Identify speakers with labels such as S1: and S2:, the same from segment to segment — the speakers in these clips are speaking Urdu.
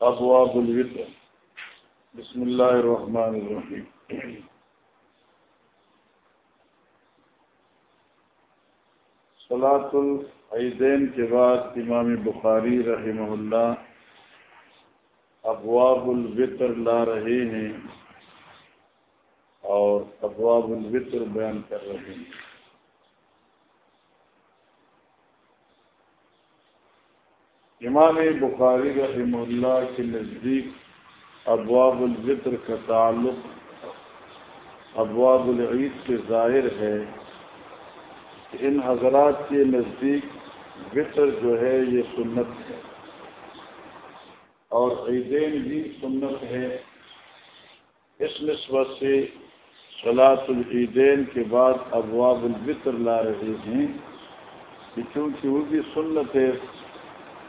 S1: ابواب الوطر بسم اللہ الرحمن الرحیم صلاۃ العیدین کے بعد امام بخاری رحمہ اللہ ابواب الوطر لا رہے ہیں اور ابواب الوطر بیان کر رہے ہیں۔ امام بخاری رحمہ اللہ کے نزدیک ابواب الوطر کا تعلق ابواب العید سے ظاہر ہے کہ ان حضرات کے نزدیک وطر جو ہے یہ سنت ہے اور عیدین بھی سنت ہے اس نسبت سے صلاح العیدین کے بعد ابواب البطر لا رہے ہیں کہ چونکہ وہ بھی سنت ہے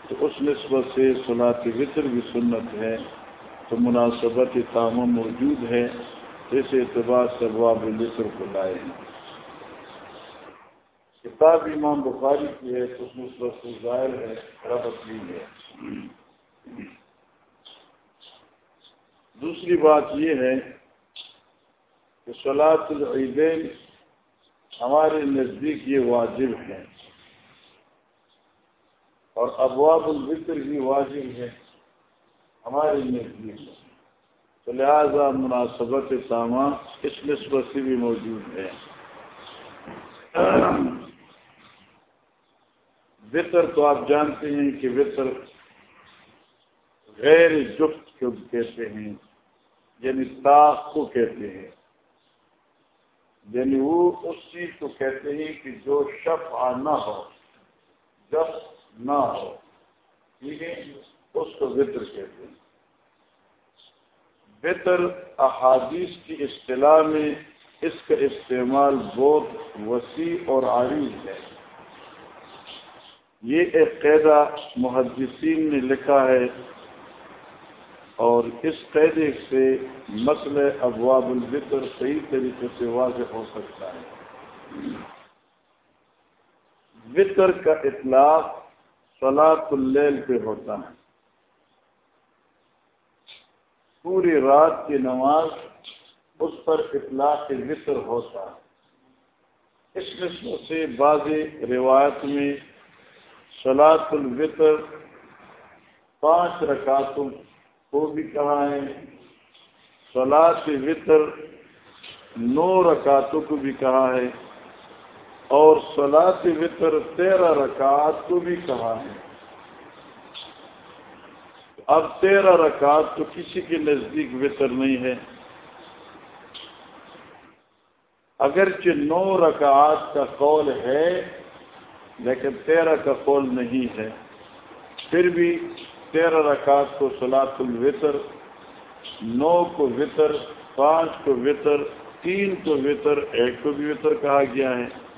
S1: تو اس نسبت سے صلاح وطر بھی سنت ہے، تو مناسبت تعمم موجود ہے، اس اعتبار سے ابواب البطر کو لائے ہیں۔ کتاب امام بخاری کی ہے، تو اس نسبت سے ظاہر ہے ربط بھی ہے۔ دوسری بات یہ ہے کہ سلاط العیدین ہمارے نزدیک یہ واجب ہے اور ابواب الفطر بھی واجب ہے ہمارے نزدیک تو لہذا مناسبت سامان اس نسبت سے بھی موجود ہے۔ وطر تو آپ جانتے ہیں کہ وطر غیر جفت کہتے ہیں؟ یعنی تاخ کو کہتے ہیں۔ یعنی وہ اس چیز کو کہتے ہیں کہ جو شف نہ ہو جب نہ ہو۔ ٹھیک ہے؟ اس کو وطر کہتے ہیں۔ بطر احادیث کی اصطلاح میں اس کا استعمال بہت وسیع اور عریض ہے۔ یہ ایک قیدا محدثین نے لکھا ہے اور اس قیدے سے مسئلہ ابواب البطر صحیح طریقے سے واضح ہو سکتا ہے۔ وطر کا اطلاق سلاط اللیل پہ ہوتا ہے۔ پوری رات کی نماز اس پر اطلاق وطر ہوتا ہے۔ اس نسل سے بعض روایت میں سلاط الوطر پانچ رکعتوں کو بھی کہا ہے۔ سلاد وطر نو رکعتوں کو بھی کہا ہے۔ اور سلاد وطر تیرہ رکعت کو بھی کہا ہے۔ اب تیرہ رکعت تو کسی کے نزدیک وطر نہیں ہے۔ اگرچہ نو رکعت کا قول ہے، لیکن تیرہ کا قول نہیں ہے۔ پھر بھی تیرہ رکعت کو سلاط الوطر، نو کو وطر، پانچ کو وطر، تین کو وطر، ایک کو بھی وطر کہا گیا ہے۔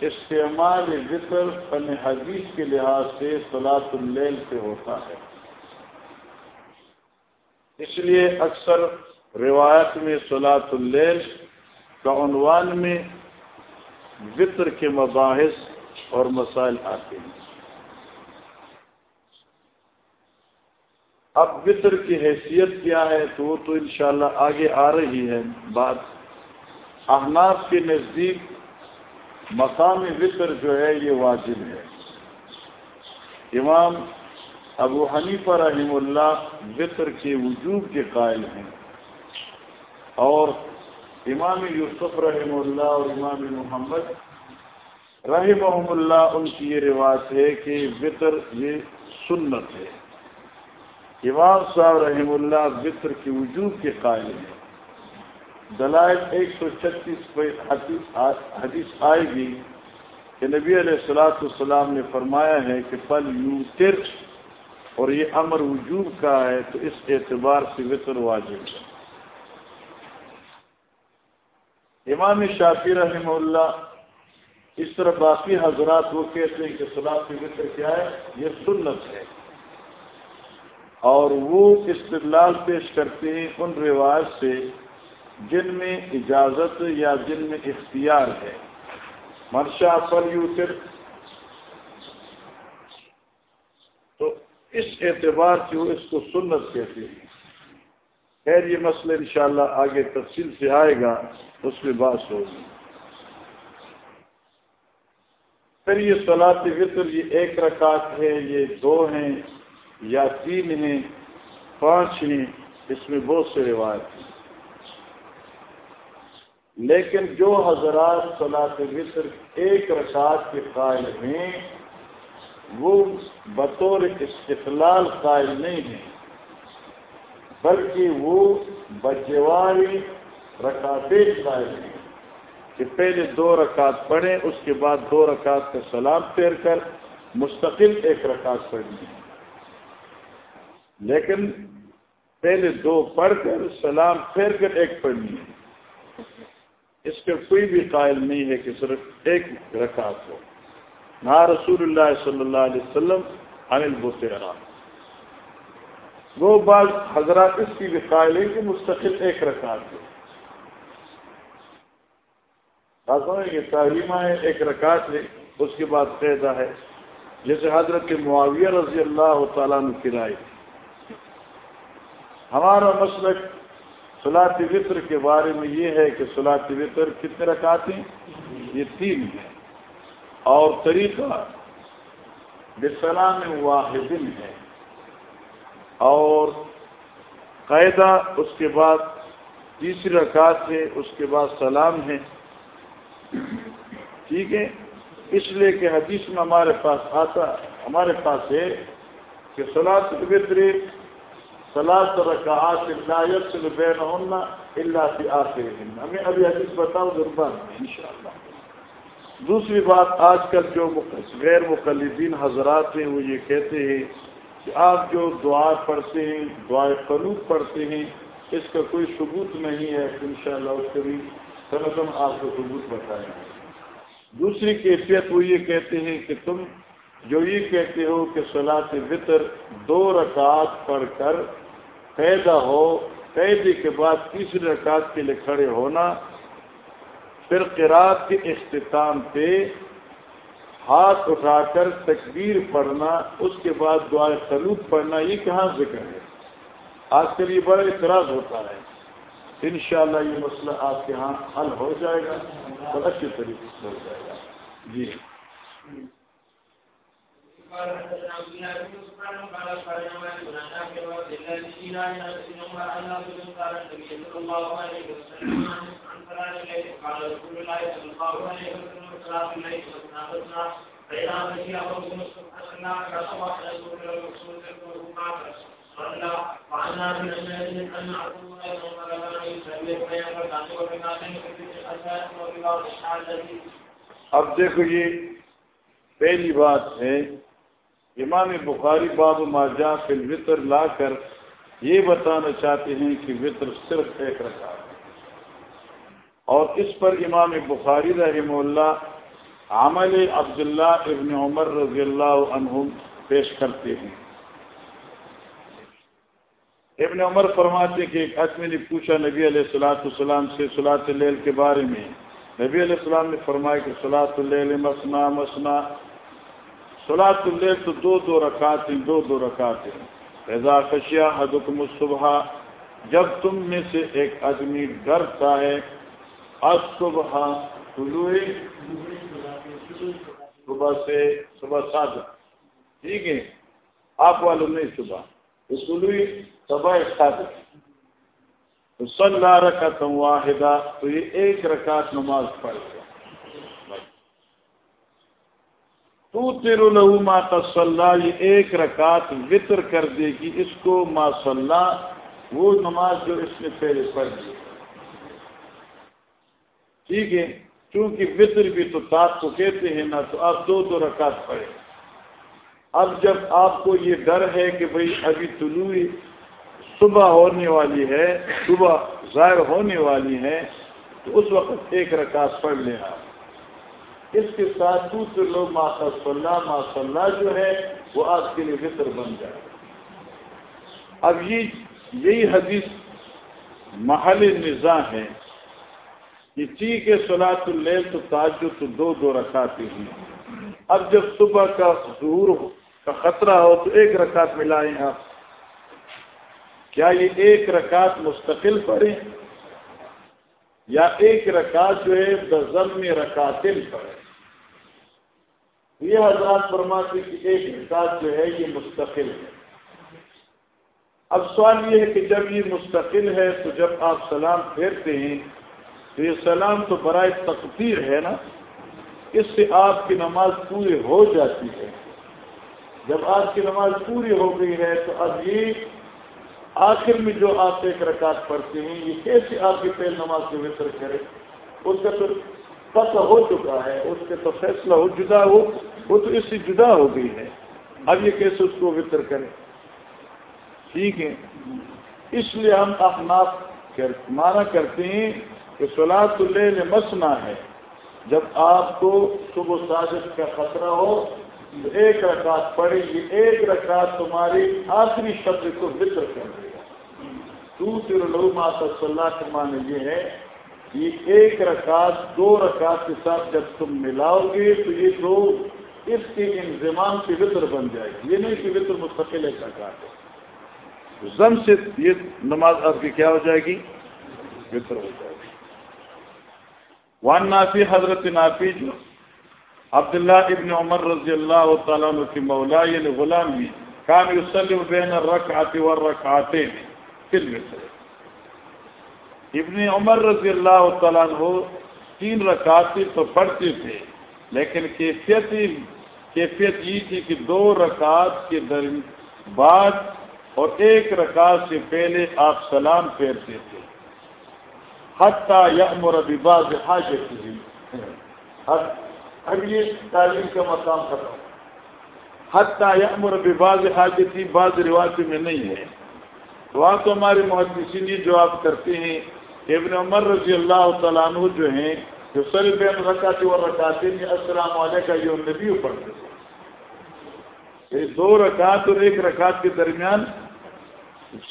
S1: استعمال وطر فن حدیث کے لحاظ سے سلاط اللیل سے ہوتا ہے۔ اس لیے اکثر روایت میں سلاط اللیل کا عنوان میں وطر کے مباحث اور مسائل آتے ہیں۔ اب وطر کی حیثیت کیا ہے تو وہ تو انشاءاللہ آگے آ رہی ہے بات۔ احناف کے نزدیک مقام وطر جو ہے یہ واجب ہے۔ امام ابو حنیفہ رحم اللہ وطر کے وجوب کے قائل ہیں۔ اور امام یوسف رحم اللہ اور امام محمد رحمہ اللہ ان کی یہ روایت ہے کہ وطر یہ سنت ہے۔ امام صاحب رحم اللہ بطر کی وجوب کے قائل ہیں۔ دلائل ایک سو چھتیس پہ حدیث آئے گی کہ نبی علیہ السلاۃ السلام نے فرمایا ہے کہ پل یو تر اور یہ امر وجوب کا ہے تو اس اعتبار سے وطر واجب ہے۔ امام شافی رحمہ اللہ اس طرح باقی حضرات وہ کہتے ہیں کہ سلاد کی وطر کیا ہے؟ یہ سنت ہے۔ اور وہ استدلال پیش کرتے ہیں ان رواج سے جن میں اجازت یا جن میں اختیار ہے۔ مرشا پر یو اس اعتبار سے وہ اس کو سنت کہتے ہیں۔ خیر یہ مسئلہ انشاءاللہ آگے تفصیل سے آئے گا، اس میں بات ہوگی۔ پھر یہ سلاط وطر یہ ایک رکعت ہے، یہ دو ہیں یا تین ہیں، پانچ ہیں، اس میں بہت سے روایت ہیں۔ لیکن جو حضرات صلاح وطر ایک رکعت کے قائل ہیں، وہ بطور استقلال قائل نہیں ہیں، بلکہ وہ بجواری رکعتیں قائل ہیں۔ کہ پہلے دو رکعت پڑھیں، اس کے بعد دو رکعت کا سلام پھیر کر مستقل ایک رکعت پڑھنی ہے لیکن پہلے دو پڑھ کر سلام پھیر کر ایک پڑھنی ہے اس کے کوئی بھی قائل نہیں ہے کہ صرف ایک رکعت ہو۔ نہ رسول اللہ صلی اللہ علیہ وسلم انل بوترا وہ بعض حضرات اس کی بھی قائل ہے کہ مستقل ایک رکعت ہو۔ یہ تعلیمہ ہے، ایک رکعت ہے، اس کے بعد قیدا ہے۔ جیسے حضرت معاویہ رضی اللہ تعالیٰ نے کرائے ہمارا مسلک سلاط وطر کے بارے میں یہ ہے کہ سلاط وطر کتنے رکعت ہیں؟ یہ تین ہیں۔ اور طریقہ بسلام واحد ہے۔ اور قاعدہ اس کے بعد تیسری رکعت ہے، اس کے بعد سلام ہے۔ ٹھیک ہے؟ اس لیے کہ حدیث میں ہمارے پاس آتا، ہمارے پاس ہے کہ سلاد فطر سلاد رکعات لایت بین ہونا اللہ سے آخر ہمیں ابھی حدیث بتاؤ ضرور ان شاء اللہ دوسری بات، آج کل جو غیر مقلدین حضرات ہیں، وہ یہ کہتے ہیں کہ آپ جو دعا پڑھتے ہیں، دعائے قلوب پڑھتے ہیں، اس کا کوئی ثبوت نہیں ہے۔ ان شاء اللہ اس کے بھی سرگم آپ کو ثبوت بتائیں گے۔ دوسری کیفیت وہ یہ کہتے ہیں کہ تم جو یہ کہتے ہو کہ صلاح وطر دو رکعت پڑھ کر پیدا ہو، قیدی کے بعد تیسری رکعت کے لیے کھڑے ہونا، پھر قرآت کے اختتام پہ ہاتھ اٹھا کر تکبیر پڑھنا، اس کے بعد دعائیں سلوک پڑھنا، یہ کہاں ذکر ہے؟ آج کل یہ بڑا اعتراض ہوتا ہے۔ انشاءاللہ یہ مسئلہ آپ کے ہاں حل ہو جائے گا، بہت اچھے طریقے سے ہو جائے گا۔ جی۔ اب دیکھو یہ پہلی بات ہے امام بخاری باب ماجا فل وطر لا کر یہ بتانا چاہتے ہیں کہ وطر صرف ایک رکھا اور اس پر امام بخاری رحم اللہ عمل عبداللہ ابن عمر رضی اللہ عنہ پیش کرتے ہیں۔ ابن عمر فرماتے کہ ایک آدمی نے پوچھا نبی علیہ السلاۃ السلام سے سلاۃ اللیل کے بارے میں۔ نبی علیہ السلام نے فرمایا کہ سلاۃ اللیل مسنا مسنا سلاۃ اللیل تو دو دو رکعت ہیں، دو دو رکعت ہیں۔ رضا خشیا حدکم صبح جب تم میں سے ایک آدمی ڈرتا ہے آج صبح طلوع صبح سے صبح سات ٹھیک ہے؟ آپ والوں نہیں صبح طلوع صبح سات صلاح رکعت واحدہ، تو یہ ایک رکعت نماز پڑھ گیا تو تیرو لہو ما صلاح یہ ایک رکعت وطر کر دے گی، اس کو ما صلاح وہ نماز جو اس نے پہلے پڑھ دی ٹھیک ہے کیونکہ وطر بھی تو تاپ کو کہتے ہیں نا، تو آپ دو دو رکعت پڑھیں۔ اب جب آپ کو یہ ڈر ہے کہ بھئی ابھی طلوع صبح ہونے والی ہے، صبح ظاہر ہونے والی ہے، تو اس وقت ایک رکعت پڑھ لیں آپ۔ اس کے ساتھ دوسرے لوگ ماشاء اللہ ماشاء اللہ جو ہے، وہ آپ کے لیے فطر بن جائے۔ اب یہ، یہی حدیث محل نظام ہے کہ ٹھیک ہے سلاۃ اللیل تو تاجو تو دو دو رکھاتے ہیں۔ اب جب صبح کا ظہور کا خطرہ ہو، تو ایک رکعت ملائیں آپ۔ کیا یہ ایک رکعت مستقل پڑھیں یا ایک رکعت جو ہے بزم رکاتل پڑھیں یہ حضرات فرماتے کہ ایک رکعت جو ہے یہ مستقل ہے۔ اب سوال یہ ہے کہ جب یہ مستقل ہے تو جب آپ سلام پھیرتے ہیں تو یہ سلام تو برائے تقدیر ہے نا؟ اس سے آپ کی نماز پوری ہو جاتی ہے۔ جب آپ کی نماز پوری ہو گئی ہے تو اب یہ آخر میں جو آپ ایک رکعت پڑھتے ہیں، یہ کیسے آپ کی پہل نماز کو بہتر کرے اس کا تو پتہ ہو چکا ہے، اس کے تو فیصلہ ہو، جدا ہو۔ وہ تو اس سے جدا ہو گئی ہے۔ اب یہ کیسے اس کو بہتر کرے ٹھیک ہے۔ اس لیے ہم اپناف مانا کرتے ہیں کہ سلاد اللہ مسنا ہے۔ جب آپ کو صبح سازش کا خطرہ ہو، تو ایک رکعت پڑے گی ایک رکعت تمہاری آخری شبد کو ذکر کر دے گا۔ دوسرے لوگ ماتا صلی کے معنی یہ ہے کہ ایک رکعت، دو رکعت کے ساتھ جب تم ملاؤ گے، تو یہ دو اس کے انضمام کی وطر بن جائے گی۔ یہ نہیں کہ وطر مستقل ایک رکعت زم سے یہ نماز آپ کی کیا ہو جائے گی؟ وطر ہو جائے گی۔ وان نافی حضرت نافی جو عبداللہ ابن عمر رضی اللہ تعالیٰ عنہ کی مولا یعنی غلام بھی کام یسلم بین الرکعت والرکعتین فی المثل ابن عمر رضی اللہ تعالیٰ عنہ تین رکعتی تو پڑھتے تھے، لیکن کیفیت کیفیت یہ تھی کہ دو رکعت کے درمیان بعد اور ایک رکعت سے پہلے آپ سلام پھیرتے تھے۔ حتیٰ یأمر بباز حاجت اب یہ تعلیم کا مقام ختم حتیٰ یأمر بباز حاجتی بعض روایت میں نہیں ہے۔ وہاں تو ہمارے محدثین جو آپ کرتے ہیں ابن عمر رضی اللہ تعالیٰ عنہ جو ہیں جو بین رکاتے اور رکاتے السلام علیکم یہ نبی پڑھتے تھے دو رکعت اور ایک رکعت کے درمیان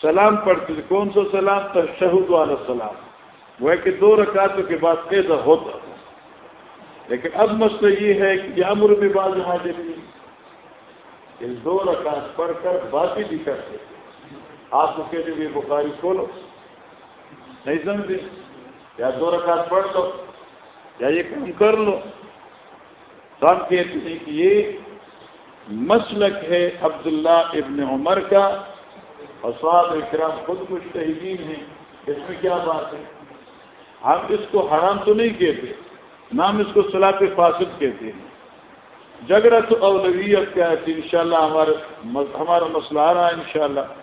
S1: سلام پڑھتے تھے کون سا سلام؟ تشہد والا سلام. وہ ہے کہ دو رکعتوں کے بعد کیسا ہوتا لیکن اب مسئلہ یہ ہے کہ یہ امر بھی باز حاضر ان دو رکعت پڑھ کر باتیں بھی کرتے. آپ کو کہتے ہوئے بخاری کھولو. نہیں سمجھے؟ یا دو رکعت پڑھ لو. یا یہ کام کر لو۔ تو ہم کہتے ہیں کہ یہ مسلک ہے عبداللہ ابن عمر کا۔ اور سواد اکرام خود کچھ تحرین ہیں۔ اس میں کیا بات ہے؟ ہم اس کو حرام تو نہیں کہتے نام اس کو سلاط فاسد کہتے ہیں۔ جگرت اولویت کیا ہے ان شاء اللہ ہمارے ہمارا مسئلہ آ رہا ہے انشاءاللہ۔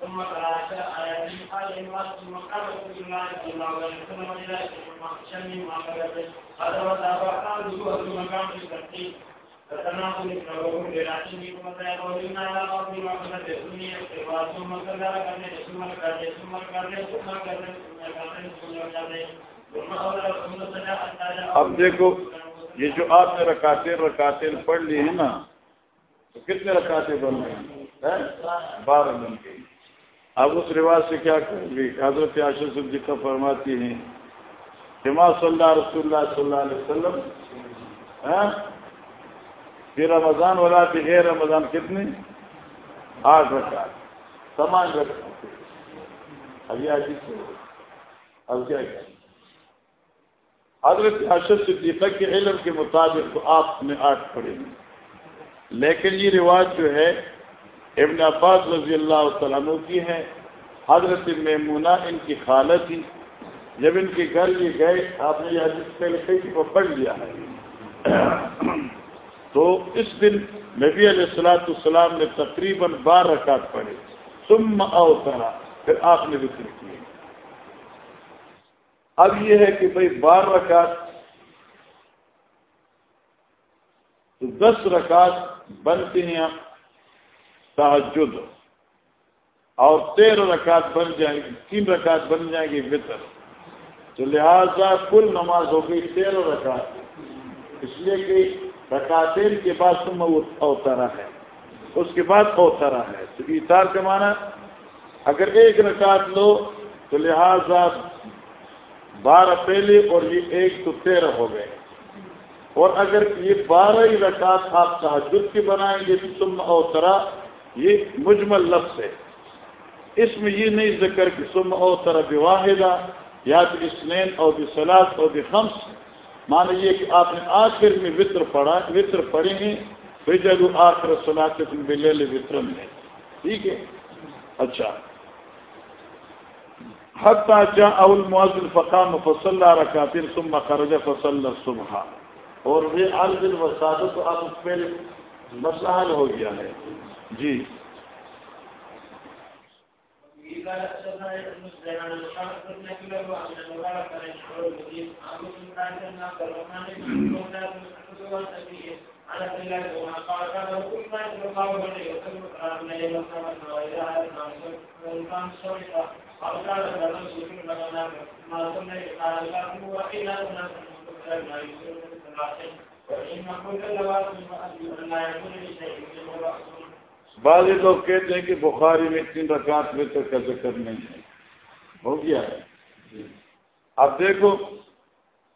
S1: ثم قرأت آيات قال ثم قال رسول الله صلى الله عليه وسلم إلى شم ما هذا وتابع مقام الترتيب للعشم على ما ثم ثم ثم ثم ثم ثم اب دیکھو، یہ جو آپ نے رکاتے رکاتے پڑھ لی ہیں نا، تو کتنے رکاتے بن رہے ہیں بارہ دن کے۔ اب اس رواج سے کیا کریں گے؟ حضرت عاشر صدیقہ فرماتی ہیں جمع صلی اللہ رسول اللہ صلی اللہ علیہ وسلم ہاں؟ پھر رمضان والا غیر رمضان کتنے آٹھ رکعت۔ سامان رکھا ابھی آج اب کیا کیا حضرت اشد صدیقہ کے علم کے مطابق تو آپ نے آٹھ پڑھے لیکن یہ رواج جو ہے ابن عباس رضی اللہ تعالیٰ کی ہے، حضرت میمونہ ان کی خالہ تھی۔ جب ان کے گھر یہ گئے، آپ نے یہ حدیث پہلے کئی کو پڑھ لیا ہے۔ تو اس دن نبی علیہ السلاۃ السلام نے تقریباً بارہ رکعت پڑھے ثم او پھر آپ نے ذکر کیے اب یہ ہے کہ بھائی بارہ رکعت، تو دس رکعت بنتی ہیں۔ تحجد اور تیرہ رکعت بن جائیں گی تین رکعت بن جائیں گی وطر۔ تو لہذا کل نماز ہو گئی تیرہ رکعت۔ اس لیے کہ رکعتین کے بعد تم اوترا ہے۔ اس کے بعد اوترا ہے۔ تو اتار کا معنی، اگر ایک رکعت لو، تو لہذا بارہ پہلے اور یہ ایک تو تیرہ ہو گئے۔ اور اگر یہ بارہ ہی رکعت آپ تحجد کی بنائیں گے تو تم اوترا یہ مجمل لفظ ہے۔ اس میں یہ نہیں ذکر کہ سم او طرح واحدہ یا تو اسنین اور بسلاط اور بخمس۔ مان یہ کہ آپ نے آخر میں وطر پڑھا، وطر پڑھیں گے بجل آخر سلاط بلے وطر میں ٹھیک ہے؟ اچھا۔ حتیٰ جا اول معذل فقام فصل رکھا پھر سم خرج فصل صبح اور یہ عالدل وسادت تو آپ پہلے مسئلہ حل ہو گیا ہے۔ جی۔ قال وإن كل لوازم أن لا يكون لشيء من بعض لوگ کہتے ہیں کہ بخاری میں تین رکعت میں کا ذکر نہیں ہے۔ ہو گیا۔ ہے اب دیکھو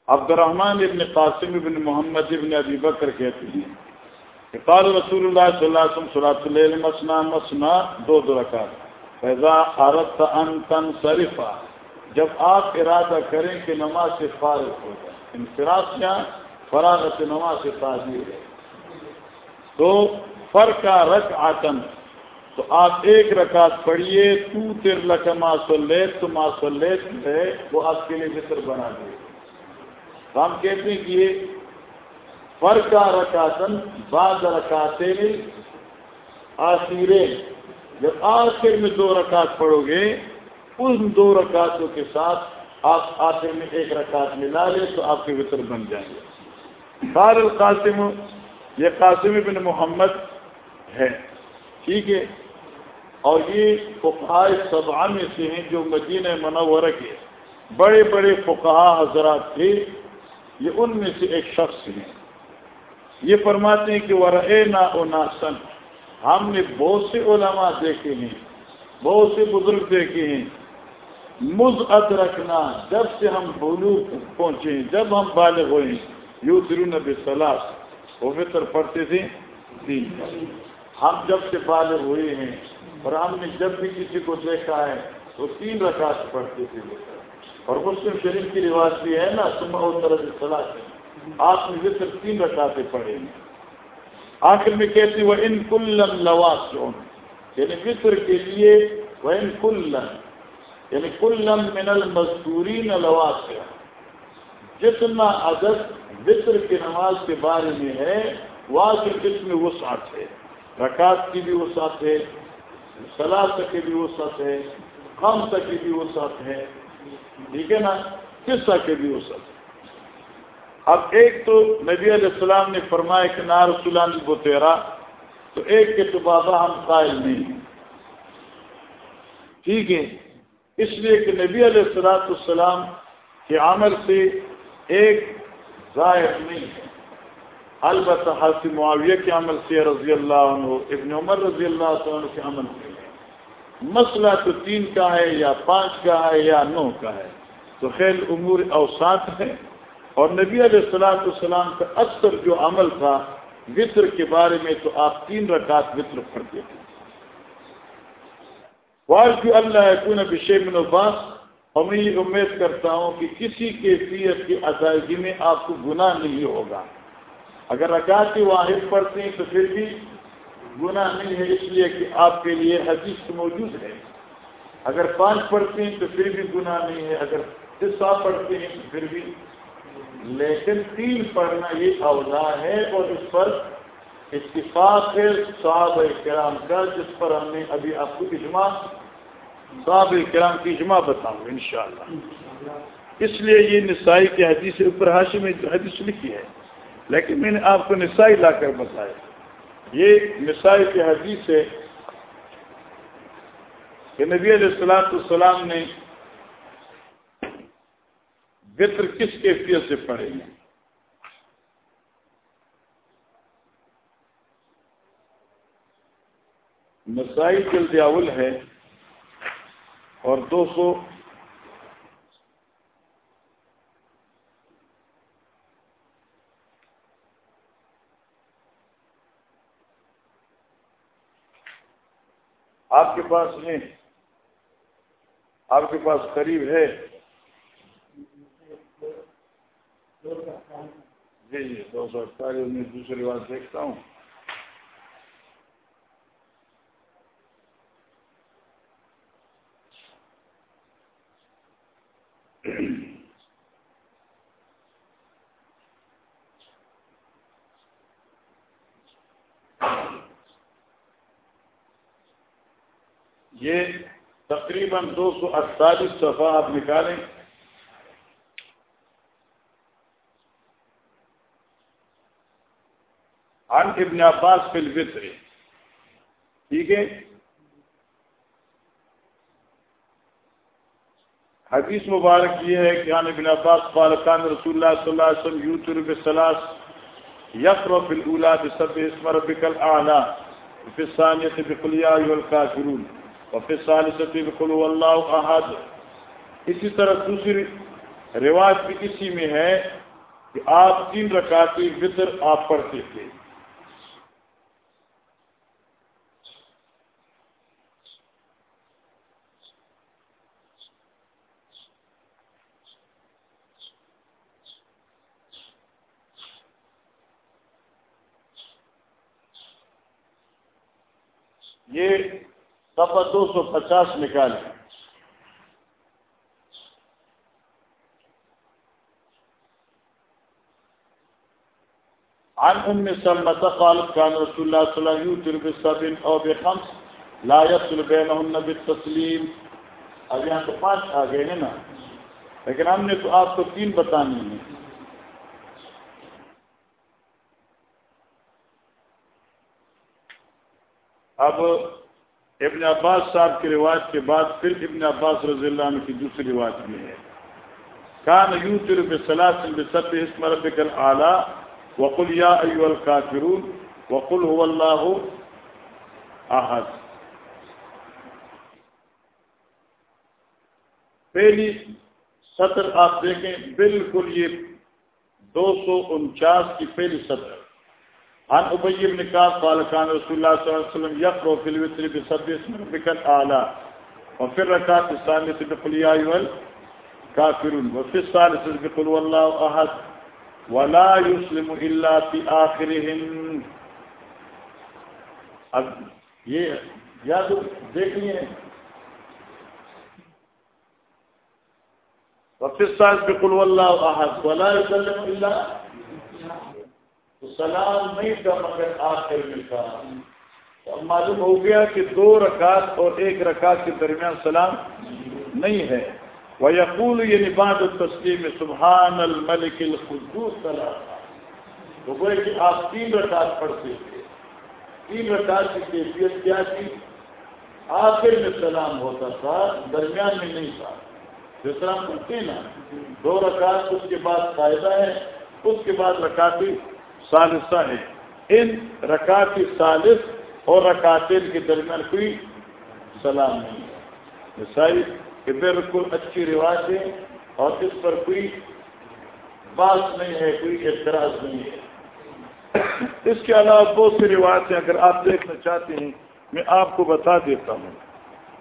S1: عبد الرحمان ابن قاسم ابن محمد ابن ابی بکر کہتے ہیں کہ قال رسول اللہ صلی اللہ علیہ وسلم صلاۃ اللیل مسنا مسنا، دو دو رکعت۔ فیضا عرت ان تن صرفا جب آپ ارادہ کریں کہ نماز سے فارغ ہو جائے انفراز کیا فراغت نماز سے تعزیر ہے تو فرق کا رک آتن تو آپ ایک رکعت پڑھیے، تو تیر لکما سلیت تو ماں سلیت ہے، وہ آپ کے لیے مصر بنا دے ہم کہتے ہیں کہ یہ فرق کا رکاتن بعض رکاتے آخرے جب آخر میں دو رکعت پڑھو گے، ان دو رکعتوں کے ساتھ آپ آخر میں ایک رکعت ملا لیں تو آپ کے وطر بن جائیں۔ گے بار القاسم، یہ قاسم بن محمد ہے ٹھیک ہے؟ اور یہ فقہ سبا میں سے ہیں جو مدینہ منورہ کے بڑے بڑے فقہ حضرات تھے۔ یہ ان میں سے ایک شخص ہیں۔ یہ فرماتے ہیں کہ ورے نا او ہم نے بہت سے علماء دیکھے ہیں، بہت سے بزرگ دیکھے ہیں۔ مز اد رکھنا جب سے ہم بولو پہنچے ہیں، جب ہم بالغ ہوئے یو درون سلاس وہ فطر پڑھتے تھے۔ تین۔ ہم جب سے بالغ ہوئے ہیں اور ہم نے جب بھی کسی کو دیکھا ہے تو تین رکعت پڑھتے تھے اور مسلم شریف کی رواج بھی ہے نا سما طرح سے صلاح سے آپ نے ذکر تین رکعتیں پڑھے ہیں۔ آخر میں کہتے وہ ان کلن لواس یعنی فطر کے لیے وہ ان کلن یعنی کلن من المزدورین لواس جتنا عدد فطر کی نماز کے بارے میں ہے، وہ جس میں وسعت ہے؟ رکعت کی بھی وسعت ہے سلاد تک کی بھی وسعت ہے خم تک کی بھی وسعت ہے۔ ٹھیک ہے نا؟ قصہ کی بھی وسعت ہے؟ اب ایک تو نبی علیہ السلام نے فرمایا کہ نار سلان کو تیرا تو ایک کے تو بابا ہم قائل نہیں ہیں۔ ٹھیک ہے؟ اس لیے کہ نبی علیہ السلاۃ السلام کے عمل سے ایک ظاہر نہیں ہے۔ البتہ حاصل معاویہ کے عمل سے رضی اللہ عنہ، ابن عمر رضی اللہ عنہ کے عمل سے۔ مسئلہ تو تین کا ہے یا پانچ کا ہے یا نو کا ہے۔ تو خیر امور اوسات ہے۔ اور نبی علیہ السلاۃ السلام کا اکثر جو عمل تھا وطر کے بارے میں تو آپ تین رکعت وطر پڑھتے تھے۔ واضح اللہ کن بشے من عباس اور میں یہ امید کرتا ہوں کہ کسی کیفیت کی ادائیگی میں آپ کو گناہ نہیں ہوگا۔ اگر رکعت کی واحد پڑھتے ہیں تو پھر بھی گناہ نہیں ہے اس لیے کہ آپ کے لیے حدیث موجود ہے۔ اگر پانچ پڑھتے ہیں تو پھر بھی گناہ نہیں ہے۔ اگر حصہ پڑھتے ہیں تو پھر بھی۔ لیکن تین پڑھنا یہ اولا ہے اور اس پر اتفاق ہے صحاب کرام کا، جس پر ہم نے ابھی آپ کو اجماع صحاب کرام کی اجماع بتاؤں انشاءاللہ۔ اس لیے یہ نسائی کے حدیث، اوپر حاشی میں حدیث لکھی ہے۔ لیکن میں نے آپ کو نسائی لا کر بتایا۔ یہ مثال کی حدیث ہے کہ نبی علیہ السلاط السلام نے وطر کس کیفیت سے پڑھے ہیں؟ مسائل جلد اول ہے اور دو سو آپ کے پاس میں آپ کے پاس قریب ہے جی جی دو سو اڑتالیس میں دوسری بات دیکھتا ہوں یہ تقریباً دو سو اڑتالیس صفحہ آپ نکالیں۔ عن ابن عباس فی الفطر ٹھیک ہے؟ حدیث مبارک یہ ہے کہ عن ابن عباس قال كان رسول اللہ صلی اللہ علیہ وسلم یوتر بسلاس یقر فی الاولى بسبح اسم ربک الاعلى فی الثانیہ بقل یا ایھا الکافرون۔ وفی ثالثه بقل هو الله احد اسی طرح دوسری روایت بھی اسی میں ہے کہ آپ تین رکعتی وطر آپ پڑھتے تھے۔ یہ سفر دو سو پچاس نکالے عن ام سلمة قالت كان رسول الله صلى الله عليه وسلم يوتر بسبع او بخمس لا يصل بينهن بالتسليم اب یہاں تو پانچ آ گئے ہیں نا۔ لیکن ہم نے تو آپ کو تین بتانی ہیں۔ اب ابن عباس صاحب کی روایت کے بعد پھر ابن عباس رضی اللہ عنہ کی دوسری روایت میں ہے۔ کان یوتر بسلاسل بسب اسم ربک الاعلی وقل یا ایو الکافرون وقل هو اللہ احد۔ پہلی سطر آپ دیکھیں، بالکل یہ دو سو انچاس کی پہلی سطر۔ عن ابي بن كعب قال كان رسول الله صلى الله عليه وسلم يقرأ في الوتر بسبح اسم ربك الاعلى وفي الركعه الثانيه بقل يا ايها الكافرون. وفي الثالثه بقل والله احد. ولا يسلم الا في اخرهم اب یہ یاد دیکھ لیے وفي الثالث بقل والله احد. ولا يسلم الا تو سلام نہیں تھا مگر آخر میں تھا۔ اب معلوم ہو گیا کہ دو رکعت اور ایک رکعت کے درمیان سلام نہیں ہے۔ وہ یقول یہ یعنی نباد التسلیم، سبحان الملک الخدوس سلام۔ تو گوئے کہ آپ تین رکعت پڑھتے تھے۔ تین رکعت کی کیفیت کیا تھی؟ آخر میں سلام ہوتا تھا، درمیان میں نہیں تھا۔ جو سلام پڑھتے نا، دو رکعت، اس کے بعد فائدہ ہے، اس کے بعد رکعتی ثالثہ ہے۔ ان رکعت ثالث اور رکعتین کے درمیان کوئی سلام نہیں ہے۔ عیسائی کہ بالکل اچھی رواج ہے اور اس پر کوئی بات نہیں ہے، کوئی اعتراض نہیں ہے۔ اس کے علاوہ بہت سی روایتیں اگر آپ دیکھنا چاہتے ہیں، میں آپ کو بتا دیتا ہوں۔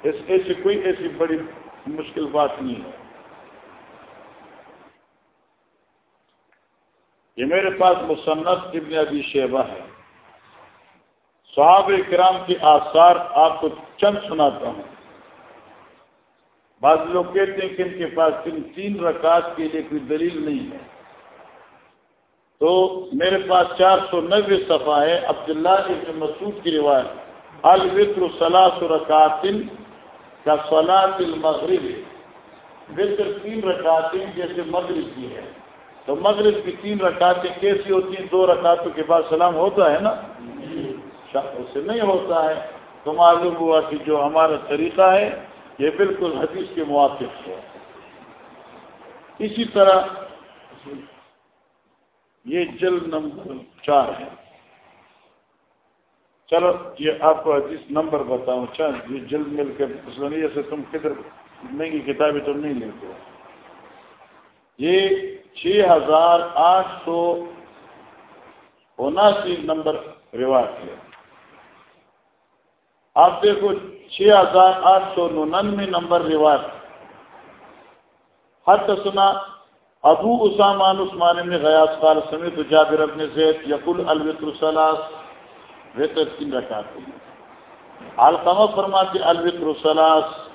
S1: اس ایسی کوئی ایسی بڑی مشکل بات نہیں ہے۔ یہ میرے پاس مصنف ابن ابی شیبہ ہے۔ صحابہ کرام کے آثار آپ کو چند سناتا ہوں۔ بعض لوگ کہتے ہیں کہ ان کے پاس تین تین رکعت کے لیے کوئی دلیل نہیں ہے۔ تو میرے پاس چار سو نوے صفحہ ہے، عبداللہ ابن مسعود کی روایت۔ الوطر صلاح رکعتن کا صلاح المغرب۔ وطر تین رکعتیں جیسے مغرب کی ہے۔ تو مغرب کی تین رکعتیں کیسی ہوتی ہیں؟ دو رکعتوں کے بعد سلام ہوتا ہے نا؟ شخص سے نہیں ہوتا ہے۔ تو معلوم ہوا کہ جو ہمارا طریقہ ہے، یہ بالکل حدیث کے موافق ہے۔ اسی طرح یہ جلد نمبر چار ہے۔ چلو، یہ آپ کو حدیث نمبر بتاؤں۔ اچھا یہ جلد مل کے اسلامیہ سے تم کدھر، مہنگی کتابیں تو نہیں لیتے۔ یہ چھ ہزار آٹھ سو اناسی نمبر رواج ہے۔ آپ دیکھو چھ ہزار آٹھ سو ننانوے نمبر رواج حد سنا، ابو اسامان عثمان میں غیاس قال سمیت جابر ابن زید یقل الوطر سلاس وطر تین رکھاتے ہیں علقمہ فرماتے الوطر سلاس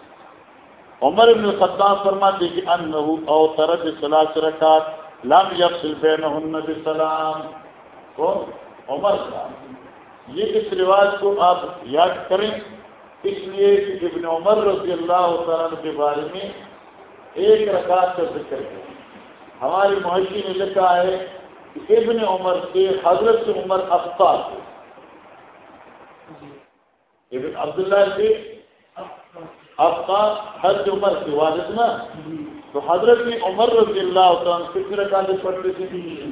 S1: عمر ابن الخطاب فرماتے کہ انہو او ترد سلاس رکھات لم یفصل بینہن بسلام۔ کو؟ عمر کا۔ یہ اس رواج کو آپ یاد کریں۔ اس لیے کہ ابن عمر رضی اللہ تعالیٰ کے بارے میں ایک رکعت کا ذکر ہے۔ ہماری معاشی نے لکھا ہے کہ ابن عمر کے حضرت عمر افطار ابن عبداللہ کے افطار حضرت عمر کے والد نا، تو حضرت عمر رضی اللہ تعالیٰ کتنی رکعتیں پڑھتے تھے؟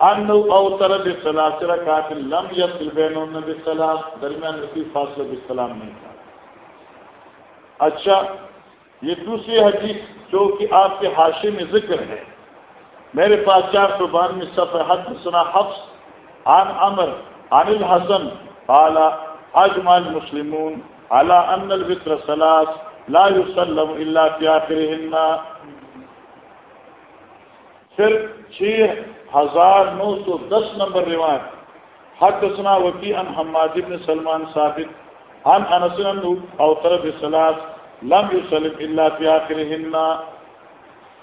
S1: ان او طرد سلاسل رکعت لم یصل بینون بالسلام درمیان میں فاصلہ بالسلام نہیں تھا۔ اچھا یہ دوسری حدیث جو کہ آپ کے حاشے میں ذکر ہے۔ میرے پاس چار سو بانوے سفر حد سنا حفظ۔ عن امر عن الحسن، قال اجمع المسلمون على ان الوتر ثلاث لا يسلم الا في اخرهن پھر چھ ہزار نو سو دس نمبر روایت. حد سنا وکی ان حماد بن سلمان ثابت. ان انسن او طرف سلاس لم یسلم اللہ فی آخرہن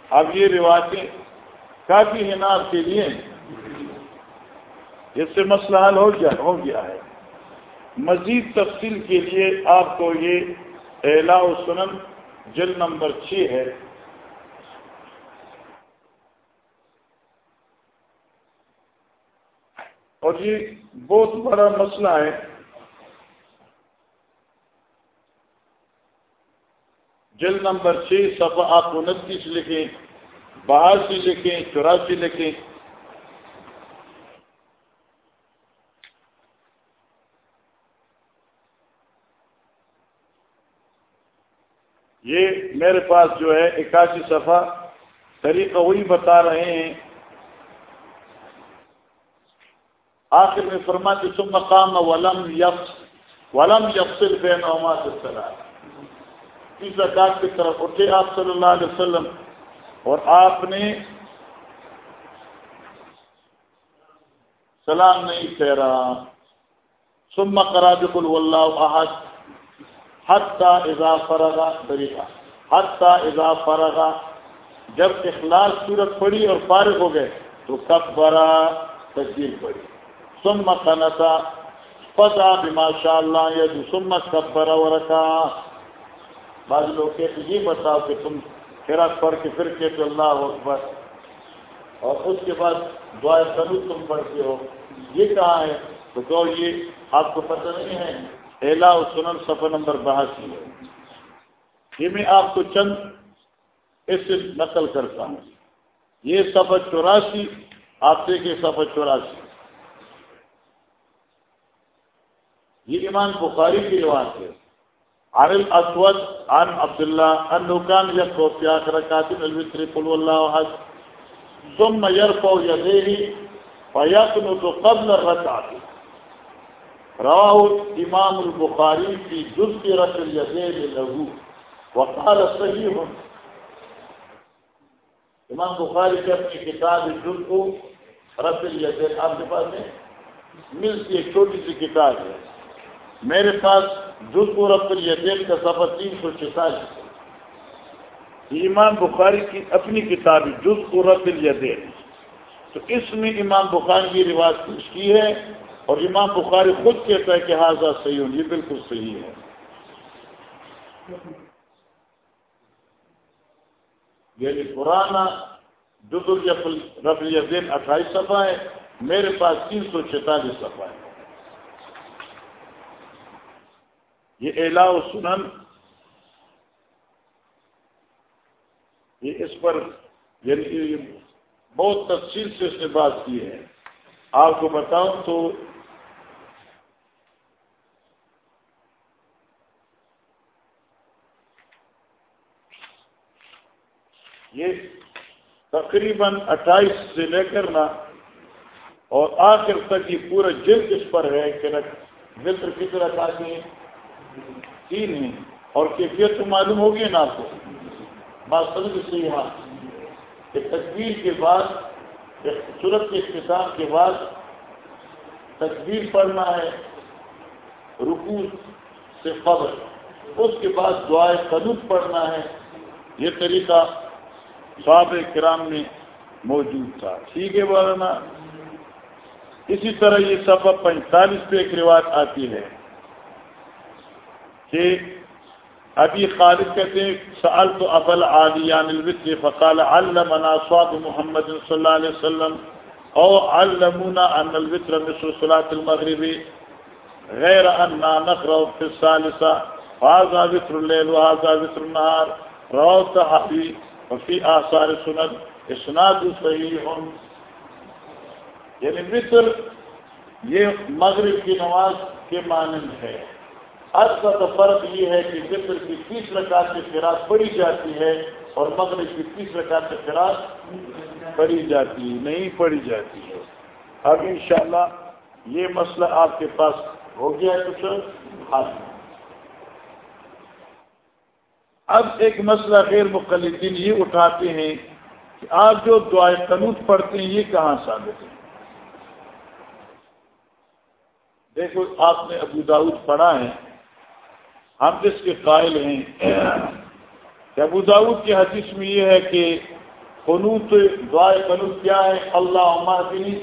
S1: اب یہ روایتیں کافی ہیں آپ کے لیے. اس سے مسئلہ حل ہو گیا ہو گیا ہے۔ مزید تفصیل کے لیے آپ کو یہ اعلا و سنن جل نمبر چھ ہے۔ اور یہ بہت بڑا مسئلہ ہے۔ جل نمبر چھ صفحہ آپ انتیس لکھیں، بہاسی لکھیں، چوراسی لکھیں۔ یہ میرے پاس جو ہے اکاسی صفحہ طریقہ وہی بتا رہے ہیں۔ آخر میں فرماتی سم مقام ولم یفس ولم یفصل بین اومات السلام اس زکات کی طرف اٹھے آپ صلی اللہ علیہ وسلم اور آپ نے سلام نہیں ٹھہرا۔ سم کراج اللہ احد۔ حتہ اضا فرغا طریقہ حتہ اضا فرغا جب اخلاص صورت پڑی اور فارغ ہو گئے تو کب برا تصویر پڑی سم قنتا پتا بھی ماشاء اللہ یا سمت کب برا و رکھا بعض لوگ کہتے یہ بتاؤ کہ تم خیرات پڑھ کے پھر کہتے اللہ اکبر. اور اس کے بعد دعائیں ضرور تم پڑھتے ہو. یہ کہاں ہے؟ تو کہو، یہ آپ کو پتہ نہیں ہے۔ الا و سنن سفر نمبر بہاسی ہے۔ یہ میں آپ کو چند اس سے نقل کرتا ہوں۔ یہ سفر چوراسی، آپ دیکھیں سفر چوراسی۔ یہ ایمان بخاری کی روایت ہے۔ عن الاسود، عن عبد الله انه كان يقرا في اخر ركعات الوتر، قل والله احد۔ ثم يرفع يديه فيقنط قبل الركعه رواه امام البخاري في جزء رفع اليدين له وقال صحيح امام بخاری کے اپنی کتاب جزء رفع اليدين آپ کے پاس ہے۔ مل کی ایک چھوٹی سی کتاب ہے۔ میرے پاس جز و رب الدین کا سفر تین سو چھتالیس امام بخاری کی اپنی کتاب جز و رب الدین تو اس میں امام بخاری کی رواج پیش کی ہے۔ اور امام بخاری خود کہتا ہے کہ حاضر صحیح ہوں یہ بالکل صحیح ہے۔ یعنی پرانا جز رب الدین اٹھائیس صفحہ ہے، میرے پاس تین سو چھتالیس صفحہ ہے۔ یہ الا و سنن، یہ اس پر یعنی بہت تفصیل سے اس نے بات کی ہے۔ آپ کو بتاؤں تو یہ تقریباً اٹھائیس سے لے کر نا اور آخر تک یہ پورا جلد اس پر ہے کہ ملر کی طرح کافی تین ہیں اور کیفیت تو معلوم ہوگی نا آپ کو۔ بات سمجھ سے یہاں کہ تصویر کے بعد صورت کے اختتام کے بعد تصویر پڑھنا ہے رکو سے قبر اس کے بعد دعائے قدوط پڑھنا ہے۔ یہ طریقہ صحاب کرام میں موجود تھا۔ ٹھیک ہے مولانا؟ اسی طرح یہ سفر پینتالیس پہ ایک روایت آتی ہے کہ ابھی خالد کہتے ہیں سال تو ابل عالیان الوطر فقال علمنا صواب محمد صلی اللہ علیہ وسلم، او علمونا ان الوطر مثل صلاة المغربی غیر اننا نقرأ في الثالثة هذا وطر الليل وهذا وطر النهار، رواه صحابي وفي آثار سنن، اسناد صحیح یعنی وطر یہ مغرب کی نماز کے مانند ہے۔ اب کا تو فرق یہ ہے کہ فطر کی تیس رکعت کی فراق پڑی جاتی ہے اور مغرب کی تیس رکعت کی فراق پڑی جاتی ہے، نہیں پڑی جاتی ہے۔ اب انشاءاللہ یہ مسئلہ آپ کے پاس ہو گیا کچھ حل۔ اب ایک مسئلہ غیر مقلدین یہ اٹھاتے ہیں کہ آپ جو دعائیں قنوط پڑھتے ہیں، یہ کہاں ثابت ہے؟ دیکھو، آپ نے ابو داود پڑھا ہے، ہم جس کے قائل ہیں کہ ابو داود کی حدیث میں یہ ہے کہ قنوت، دعائے قنوت کیا ہے؟ اللہ عمارنی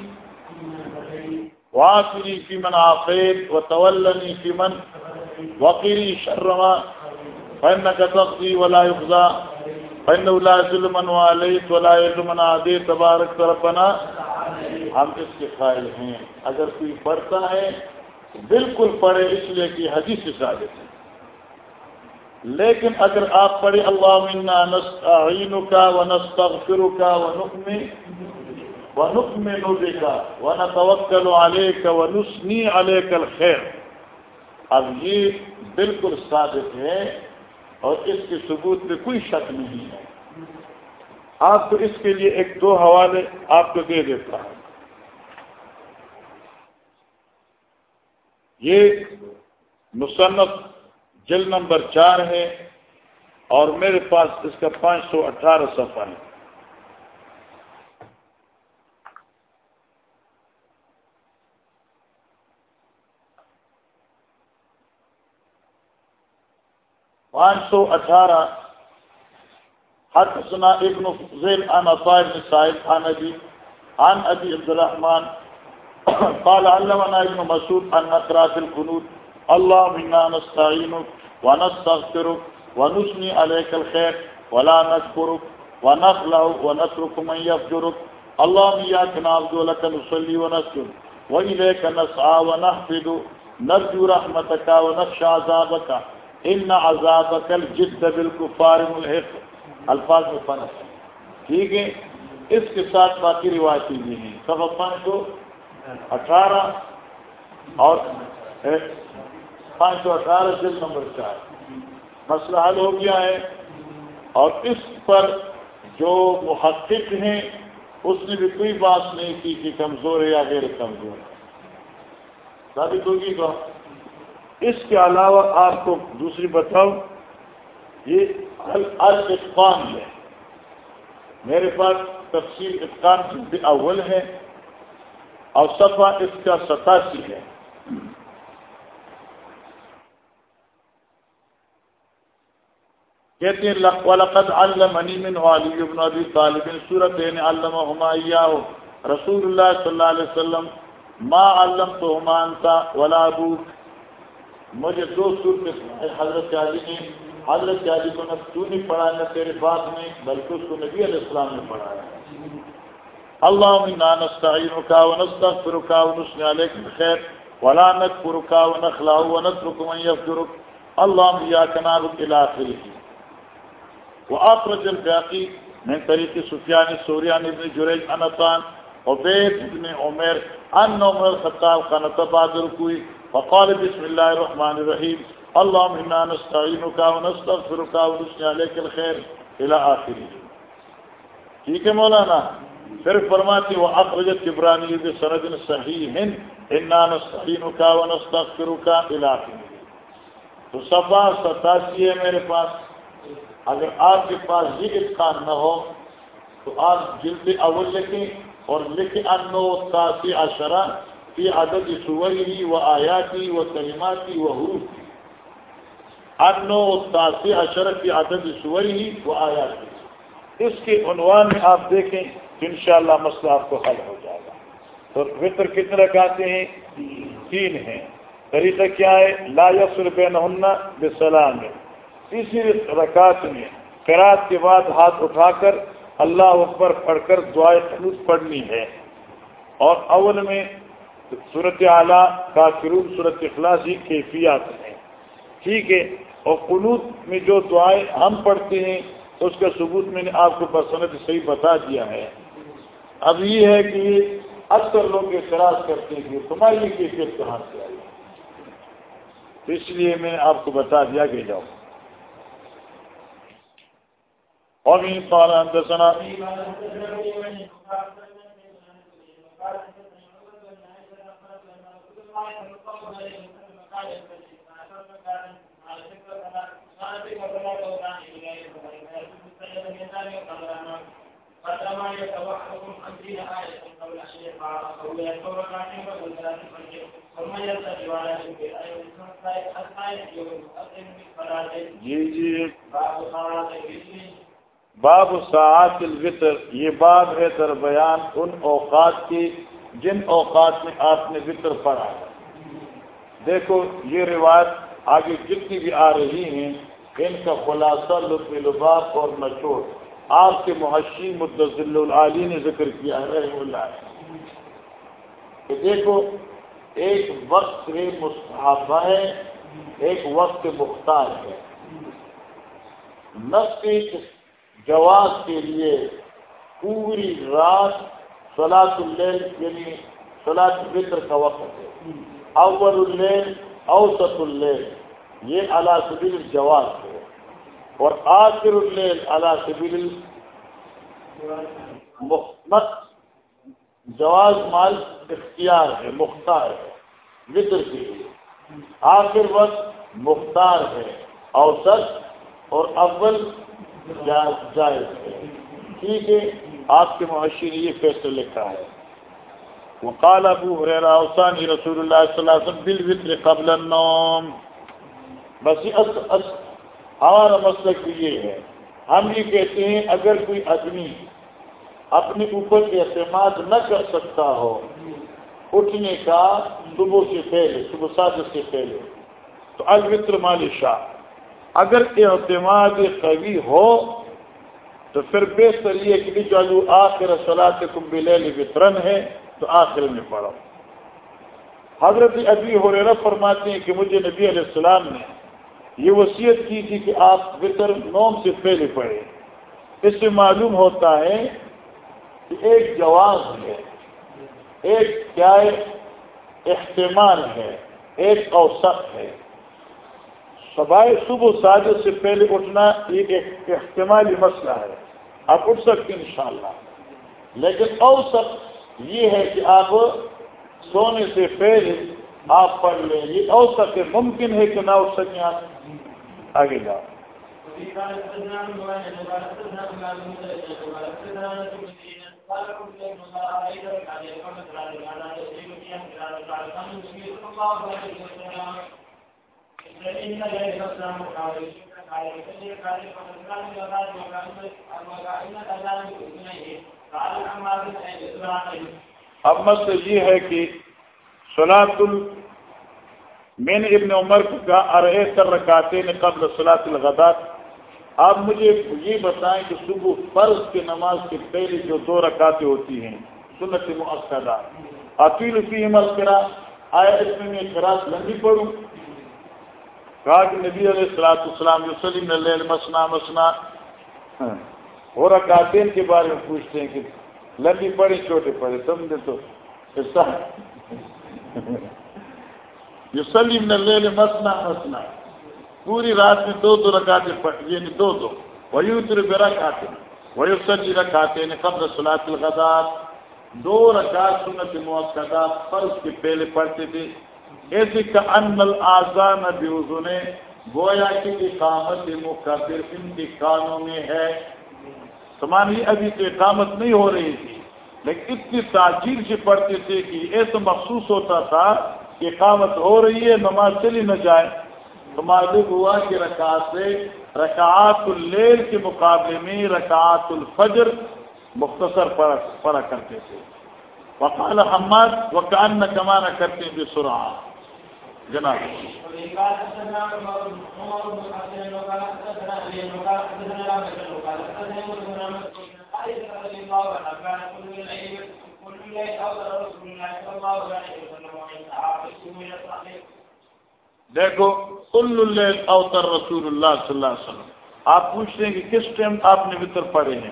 S1: واقعی فیمن آفید و طولنی فیمن وقیری شرما فن کا تختی ولا افزا فن اللہ ظلمن علیہ ولا ظلمن عادی تبارک طرفنا ہم اس کے قائل ہیں۔ اگر کوئی پڑھتا ہے بالکل پڑھے اس لیے کہ حدیث سے ثابت ہے۔ لیکن اگر آپ پڑھے اللہ منا نستعین کا و نستغفر کا و نقم و نقم نوبے کا و نہ توکل علیہ کا و نسنی علیہ کل خیر اب یہ بالکل ثابت ہے اور اس کے ثبوت میں کوئی شک نہیں ہے۔ آپ کو اس کے لیے ایک دو حوالے آپ کو دے دیتا ہوں۔ یہ مصنف جل نمبر چار ہے اور میرے پاس اس کا پانچ سو اٹھارہ صفحہ ہے۔ پانچ سو اٹھارہ حدثنا ابن فضیل عن عطاء بن سعید عن ابي عن ابي عبد الرحمن قال علمنا ابن مسعود ان نقرا في القنوت. اللہ منا نستعینک ونستغفرک ونثنی علیک الخیر ولا نشکرک ونخلع ونترک من يفجرک اللهم اياك نعبد ولك نصلي ونسجد واليك نسعى ونحفد نرجو رحمتك ونخشى عذابك ان عذابك الجد بالكفار ملحق۔ الفاظ میں فرق ٹھیک ہے؟ اس کے ساتھ باقی روایتی بھی ہیں۔ سب پانچ سو اٹھارہ اور پانچ سو اٹھارہ جلد نمبر چار۔ مسئلہ حل ہو گیا ہے۔ اور اس پر جو محقق ہیں، اس نے بھی کوئی بات نہیں کی کہ کمزور ہے یا غیر کمزور۔ ہے ثابت ہوگی تو۔ اس کے علاوہ آپ کو دوسری بتاؤ یہ الفقان ہے۔ میرے پاس تفصیل اتقان بھی اول ہے اور صفحہ اس کا ستاسی ہے۔ کہتے ہیں وَلَقَدْ عَلَّمَنِي مِنْ وَعَلِيُّ ابْنُ عَبِي طَالِبٍ سورتين علمهما إياه۔ رسول اللہ صلی اللہ علیہ وسلم، ما علمتهما انت ولا ابوك مجھے دو سورت حضرت علی نے، حضرت علی کو نہ تو نہیں پڑھایا نہ تیرے باپ نے، بلکہ اس کو نبی علیہ السلام نے پڑھایا اللهم انا نستعينك ونستغفرك ونثني عليك بالخير ولا نكفرك ونخلع ونترك من يفجرك اللہ یا کناب الآخر کی وہ اخرج الباقی من طریق سفیان سوریان ابن جریج انطان عبید ابن عمر، ان عمر الخطاب خانت بعد رکوئی فقال بسم اللہ الرحمن الرحیم اللهم انا نستعینک ونستغفرک ونسنی علیک الخیر الى آخری۔ ٹھیک ہے مولانا؟ پھر فرماتی وہ اخرجت عبرانی بسند صحیح، انا نستعینک ونستغفرک الى آخری۔ تو سبا ستاسی ہے میرے پاس۔ اگر آپ کے پاس یہ اتقان نہ ہو، تو آپ جلد اول لکھیں اور لکھیں انو تاسی اشرا کی عدد سوری و آیاتی و کلماتی و حروف انو تاسی اشرا کی عدد سوری و آیاتی اس کے عنوان میں آپ دیکھیں، انشاءاللہ مسئلہ آپ کو حل ہو جائے گا. تو فطر کتنے رکھاتے ہیں؟ تین ہیں. طریقہ کیا ہے؟ لا یسر بین بسلام. تیسری رکعت میں قرات کے بعد ہاتھ اٹھا کر اللہ اکبر پڑھ کر دعائیں خلوص پڑھنی ہے. اور اول میں صورت اعلیٰ کا صورت اخلاص ہی کیفیات ہیں ٹھیک ہے، اور قلوط میں جو دعائیں ہم پڑھتے ہیں، اس کا ثبوت میں نے آپ کو بسنت صحیح بتا دیا ہے۔ اب یہ ہے کہ اکثر لوگ اعتراض کرتے ہیں کہ تمہاری کیفیت کہاں سے آئی؟ اس لیے میں نے آپ کو بتا دیا کہ جاؤ۔ جی جی باب ساعت الوطر یہ باب ہے در بیان ان اوقات کی، جن اوقات میں آپ نے وطر پڑھا دیکھو، یہ روایت آگے جتنی بھی آ رہی ہیں، ان کا خلاصہ لطف لباف اور نچوڑ۔ آپ کے محشی مدضل العلی نے ذکر کیا ہے، رحم اللہ۔ کہ دیکھو، ایک وقت مستحفہ ہے، ایک وقت مختار ہے۔ نفس جواز کے لیے پوری رات سلاط اللیل یعنی سلاط فطر کا وقت ہے۔ اول اللیل، اوسط اللیل، یہ اللہ سبیل جواز ہے۔ اور آخر اللیل اللہ سبیل مخمت، جواز مال اختیار ہے، مختار ہے، وطر کے لیے۔ آخر وقت مختار ہے، اوسط اور اول جائز ہے۔ ٹھیک ہے، آپ کے معاشی نے یہ فیصلہ لکھا ہے۔ وہ کالا ابو اوسانی رسول اللہ صلی اللہ علیہ بل وطر قبل النوم. بس ہمارا مسئلہ یہ ہے، ہم یہ کہتے ہیں اگر کوئی آدمی اپنے اوپر اعتماد نہ کر سکتا ہو، اٹھنے کا صبح سے پہلے، صبح سات سے پہلے، تو الوطر مال شاہ۔ اگر اعتماد قوی ہو، تو پھر بہتر یہ کہ چالو آخر صلاح کم بلیل وطرن ہے تو آخر میں پڑھو۔ حضرت ابھی ہو فرماتے ہیں کہ مجھے نبی علیہ السلام نے یہ وصیت کی تھی کہ آپ وطر نوم سے پہلے پڑھیں۔ اس سے معلوم ہوتا ہے کہ ایک جواز ہے، ایک کیا احتمال ہے، ایک اوسط ہے۔ سوائے صبح ساجد سے پہلے اٹھنا یہ ایک احتمالی مسئلہ ہے۔ آپ اٹھ سکتے ہیں انشاءاللہ، لیکن اوسط یہ ہے کہ آپ سونے سے پہلے آپ پڑھ لیں۔ یہ اوسط ممکن ہے کہ نہ اٹھ سکیں آپ۔ آگے جاؤ۔ اب مت یہ ہے کہ سلاط ال میں نے ابن عمر کو کہا، ارے کر رکھاتے نے قبل سلاط الغدات آپ مجھے یہ بتائیں کہ صبح فرض کے نماز کے پہلے جو دو رکعتیں ہوتی ہیں، سنت مؤثرہ عقیل فی عمل کرا آیا اس میں میں خراش لمبی پڑھوں؟ کہا کہ نبی علیہ السلاط اسلام وسلم مسنا مسنا۔ ہو رکھا کے بارے میں پوچھتے ہیں کہ لمبی پڑے چھوٹے پڑے سمجھے تو یوسلیم نے لے لے مسنا مسنا۔ پوری رات میں دو دو رکاتے یعنی دو دو۔ وہی اتر بے رکھاتے وہی سلی رکھاتے ہیں قبل سلاط الغدات دو رکعت سنت موقع فرض کے پہلے پڑھتے تھے۔ ایسے کا ان الزان نے گویا کی اقامت مقدر ان کے کانوں میں ہے۔ سمانی ابھی تو اقامت نہیں ہو رہی تھی، لیکن اتنی تاجیر سے پڑھتے تھے کہ ایسا محسوس ہوتا تھا کہ اقامت ہو رہی ہے، نماز چلی نہ جائے۔ تو معلوم ہوا کہ رکعت سے رکعات اللیل کے مقابلے میں رکعات الفجر مختصر پڑا کرتے تھے۔ وقال حماد وکان نہ کمانا کرتے تھے سرا جناب۔ دیکھو، کل اوتر رسول اللہ صلی اللہ علیہ وسلم۔ آپ پوچھتے ہیں کہ کس ٹائم آپ نے وطر پڑھے ہیں؟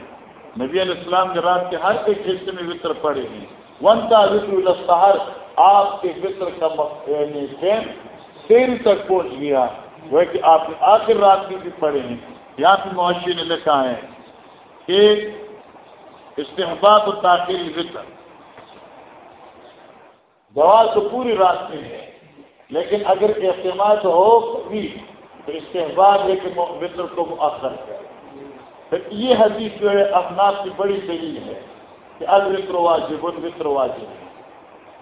S1: نبی علیہ السلام کے رات کے ہر ایک حصے میں وطر پڑے ہیں۔ ون کا وطر السحر۔ آپ کے وطر کا یعنی تیری تک پہنچ گیا وہ کہ آپ نے آخر رات میں بھی پڑھے ہیں یہاں پہ معاشی نے لکھا ہے کہ استحباب و تاخیر وطر دوا تو پوری رات میں ہے، لیکن اگر اعتماد ہو بھی تو استحباب ہے کہ وطر کو مؤثر کرے۔ یہ حدیث جو ہے افناف کی بڑی دلیل ہے کہ الوطر واجب الوطر واجب۔ ہے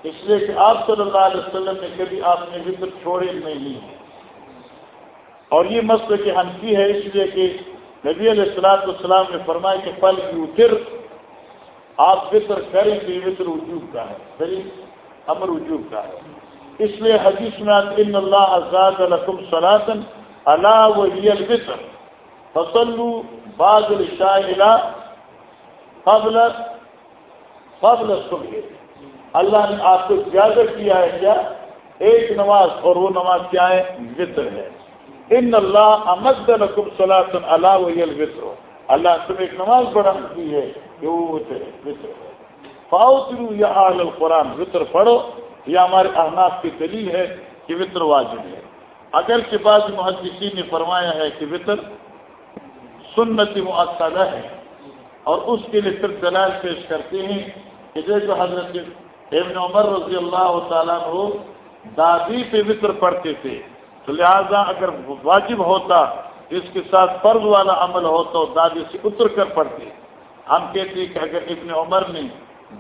S1: اس لیے کہ آپ صلی اللہ علیہ وسلم نے کبھی آپ نے وطر چھوڑے نہیں اور یہ مسئلہ کہ ہنفی ہے، اس لیے کہ نبی علیہ السلاط السلام نے فرمایا کہ پل یوتر آپ وطر کریں کہ وطر وجوب کا ہے۔ صحیح امر وجوب کا ہے۔ اس لیے حدیث میں ان اللہ آزاد الحکم سلاطن اللہ و الوطر فصلو بعض الشاہ قبل قبل صبح اللہ نے آپ کو زیادہ کیا ہے کیا؟ ایک نماز اور وہ نماز کیا ہے؟ وطر ہے۔ ان اللہ امد لکم صلاحن اللہ وی الوطر۔ اللہ تم ایک نماز بڑھا کی ہے کہ وہ وطر ہے وطر ہے۔ فاؤترو یا آل القرآن، وطر پڑھو۔ یہ ہمارے احناف کی دلیل ہے کہ وطر واجب ہے۔ اگر کے بعد محدثین نے فرمایا ہے کہ وطر سنت مؤثرہ ہے اور اس کے لیے پھر دلال پیش کرتے ہیں کہ جیسے حضرت ابن عمر رضی اللہ تعالیٰ کو دادی پہ وطر پڑھتے تھے۔ تو لہذا اگر واجب ہوتا، اس کے ساتھ فرض والا عمل ہوتا تو دادی سے اتر کر پڑھتے۔ ہم کہتے ہیں کہ اگر ابن عمر نے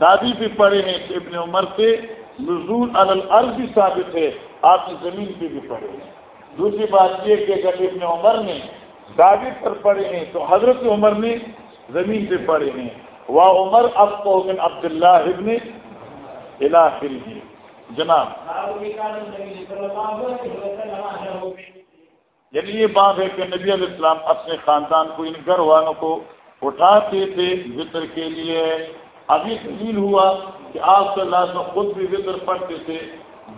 S1: دادی پہ پڑھے ہیں تو ابن عمر سے نزول الارض بھی ثابت ہے، آپ نے زمین پہ بھی پڑھے ہیں۔ دوسری بات یہ کہ اگر ابن عمر نے دعوی پر پڑے ہیں تو حضرت عمر نے زمین پہ پڑے ہیں۔ وہ عمر اب تو من عبد اللہ ابن الہل جی جناب. یعنی یہ بات ہے کہ نبی علیہ السلام اپنے خاندان کو ان گھر والوں کو اٹھاتے تھے وطر کے لیے۔ ابھی تبدیل ہوا کہ آپ صلی اللہ علیہ خود بھی وطر پڑھتے تھے،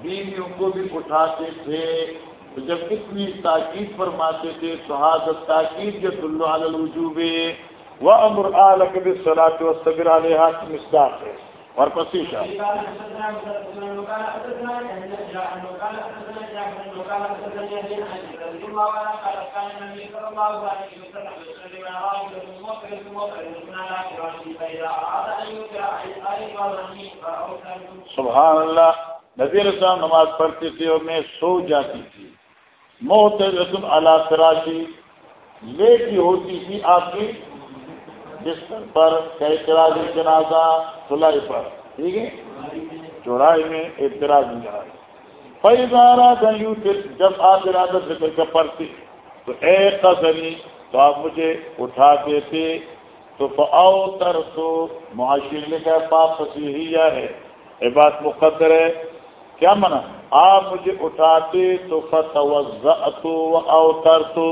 S1: بیویوں کو بھی اٹھاتے تھے۔ تو جب اتنی تاکید فرماتے تھے تو حاضر تاکید کے دلو الوجوب و امر عالق صلاح و صبر علیہ مصداق ہے اور پسیشا سبحان اللہ نبی رسام نماز پڑھتے تھے اور میں سو جاتی تھی۔ موت رسم اللہ تراشی لیٹی ہوتی تھی آپ کی بستر پر اعتراض جنازہ سلائی پر، ٹھیک ہے؟ چوڑائی میں اعتراض جنازہ پیدارا دنوں پھر جب آپ ارادہ ذکر کر پڑتی تو اے قدری، تو آپ مجھے اٹھا دیتے، تو پاؤ تر تو معاشر میں کیا پاپ فصیح ہے۔ یہ بات مقدر ہے۔ کیا منع آپ مجھے اٹھاتے، تو فتح تو اوتر تو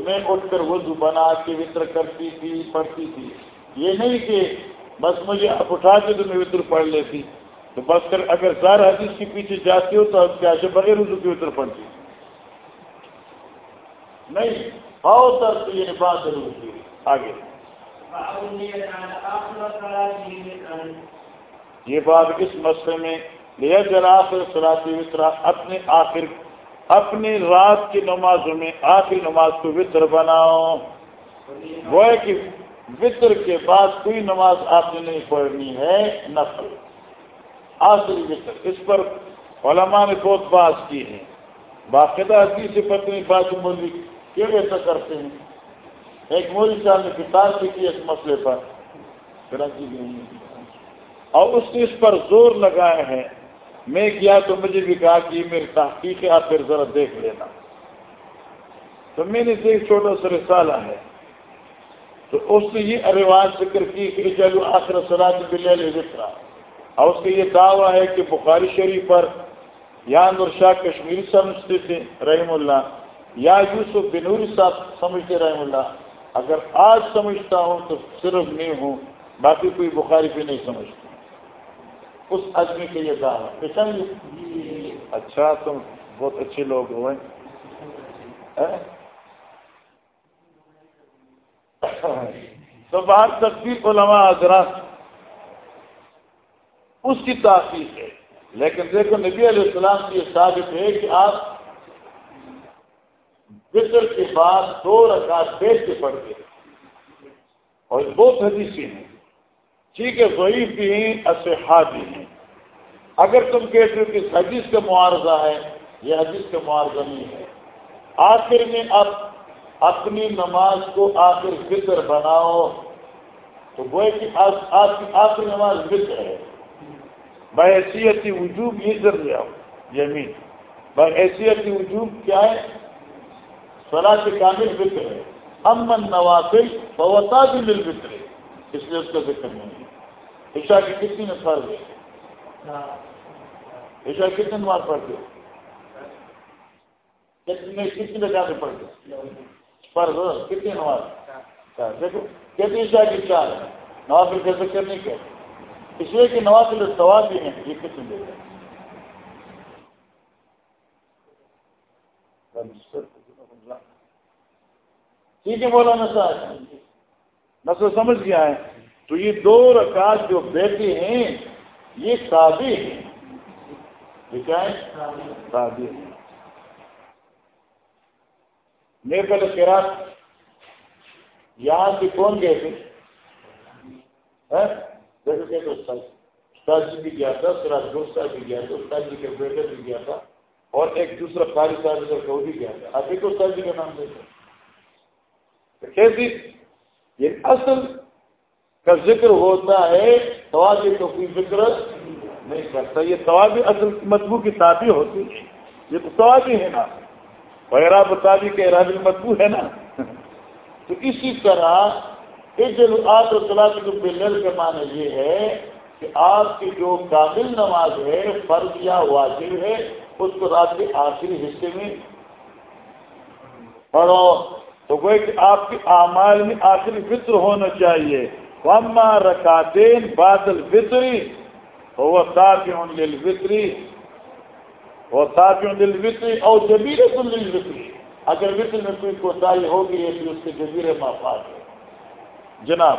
S1: میں اٹھ کر وضو بنا کے وطر کرتی تھی، پڑھتی تھی۔ یہ نہیں کہ بس مجھے آپ اٹھاتے تو میں وطر پڑھ لیتی۔ تو بس کر، اگر زار حدیث کے پیچھے جاتی ہو تو کیا سے بغیر وضو کی وطر پڑھتی۔ نہیں بہت درد یہ بات ضرور تھی آگے۔ یہ بات کس مسئلے میں لیا جلا سلاتی وطرا اپنے آخر اپنی رات کی نمازوں میں آخری نماز کو وطر بناؤ۔ وہ کہ وطر کے بعد کوئی نماز آپ نے نہیں پڑھنی ہے، نفل۔ آخری وطر۔ اس پر علماء نے بہت بات کی ہے۔ باقاعدہ حدیث سے پتنی بات مولوی کیوں ایسا کرتے ہیں؟ ایک مولوی صاحب نے کتاب سے کی اس مسئلے پر۔ اور اس نے اس پر زور لگایا ہے۔ میں کیا تو مجھے بھی کہا کہ میری تحقیق ہے، آپ پھر ذرا دیکھ لینا۔ تو میں نے دیکھ چھوٹا سا رسالہ ہے۔ تو اس نے یہ رواج ذکر کی کہ چلو آخر سلاد بل ذکر اور اس کا یہ دعویٰ ہے کہ بخاری شریف پر یا نور شاہ کشمیری سمجھتے تھے رحم اللہ۔ یا یوسف بنوری صاحب سمجھتے رحم اللہ۔ اگر آج سمجھتا ہوں تو صرف میں ہوں، باقی کوئی بخاری پہ نہیں سمجھتا۔ اس آدمی کے یہ دعویٰ۔ پسند؟ اچھا تم بہت اچھے لوگ ہوئے تو باہر تک علماء حضرات اس کی تاثیر ہے۔ لیکن دیکھو، نبی علیہ السلام کی یہ ثابت ہے کہ آپ فطر کے بعد دو رکعت بیٹھ کے پڑھتے اور بہت حدیثیں ہیں۔ ٹھیک ہے، ضعیف بھی ہیں اصحا بھی ہیں۔ اگر تم کہتے ہو کہ حدیث کا معارضہ ہے، یہ حدیث کا معارضہ نہیں ہے۔ آخر میں اب اپنی نماز کو آخر فطر بناؤ۔ تو وہ کہ آخری نماز فطر ہے۔ بحیثیتی وجوب یہ ضرور لے آؤ، یمین۔ بحیثیتی وجوب کیا ہے؟ سلا کے کامل فکر ہے۔ امن نوافل بوتا بھی مل فکر ہے اس لیے اس کا ذکر نہیں۔ ہے عشا کی کتنی میں فرض ہے عشا کتنے نماز پڑھتے ہو کتنی کتنی لگا کے پڑھتے فرض کتنی نماز دیکھو کتنی عشا کی چار ہے نوافل کا ذکر نہیں کیا اس لیے کہ نواز سوال بھی ہیں یہ کس دے گا ٹھیک ہے مولانا صاحب نسل سمجھ گیا ہے تو یہ دو رکعت جو بیٹے ہیں، یہ شادی ہیں۔ یہ کیا ہے؟ شادی ہے میرے پہلے کہہ یہاں سے کون گئے تھے؟ ہاں؟ جیسے کہ استاد۔ جی بھی گیا تھا سراج دوست صاحب بھی گیا تھا، استاد جی کے بیٹے بھی گیا تھا، اور ایک دوسرا قاری صاحب کا وہ بھی گیا تھا۔ آپ ایک استاد جی کا نام دیتے کیسی جی، یہ اصل کا ذکر ہوتا ہے توازی تو کوئی ذکر نہیں کرتا۔ یہ توازی اصل مضبوط کی تعبیر ہوتی ہے۔ یہ تو توازی ہے نا۔ وغیرہ بتابی کے ارادی مضبوط ہے نا۔ تو اسی طرح آپ صلاح بلر کا معنی یہ ہے کہ آپ کی جو کامل نماز ہے، فرض یا واجب ہے، اس کو رات کے آخری حصے میں پڑھو۔ تو کوئی کہ آپ کے اعمال میں آخری فطر ہونا چاہیے۔ وما رکاتین بعد فطری هو تاپیوں دل هو وہ تاپیوں او فطری اور اگر وطر میں کوئی کوتاہی ہوگی یہ بھی اس کے جبیر مافات ہے۔ جناب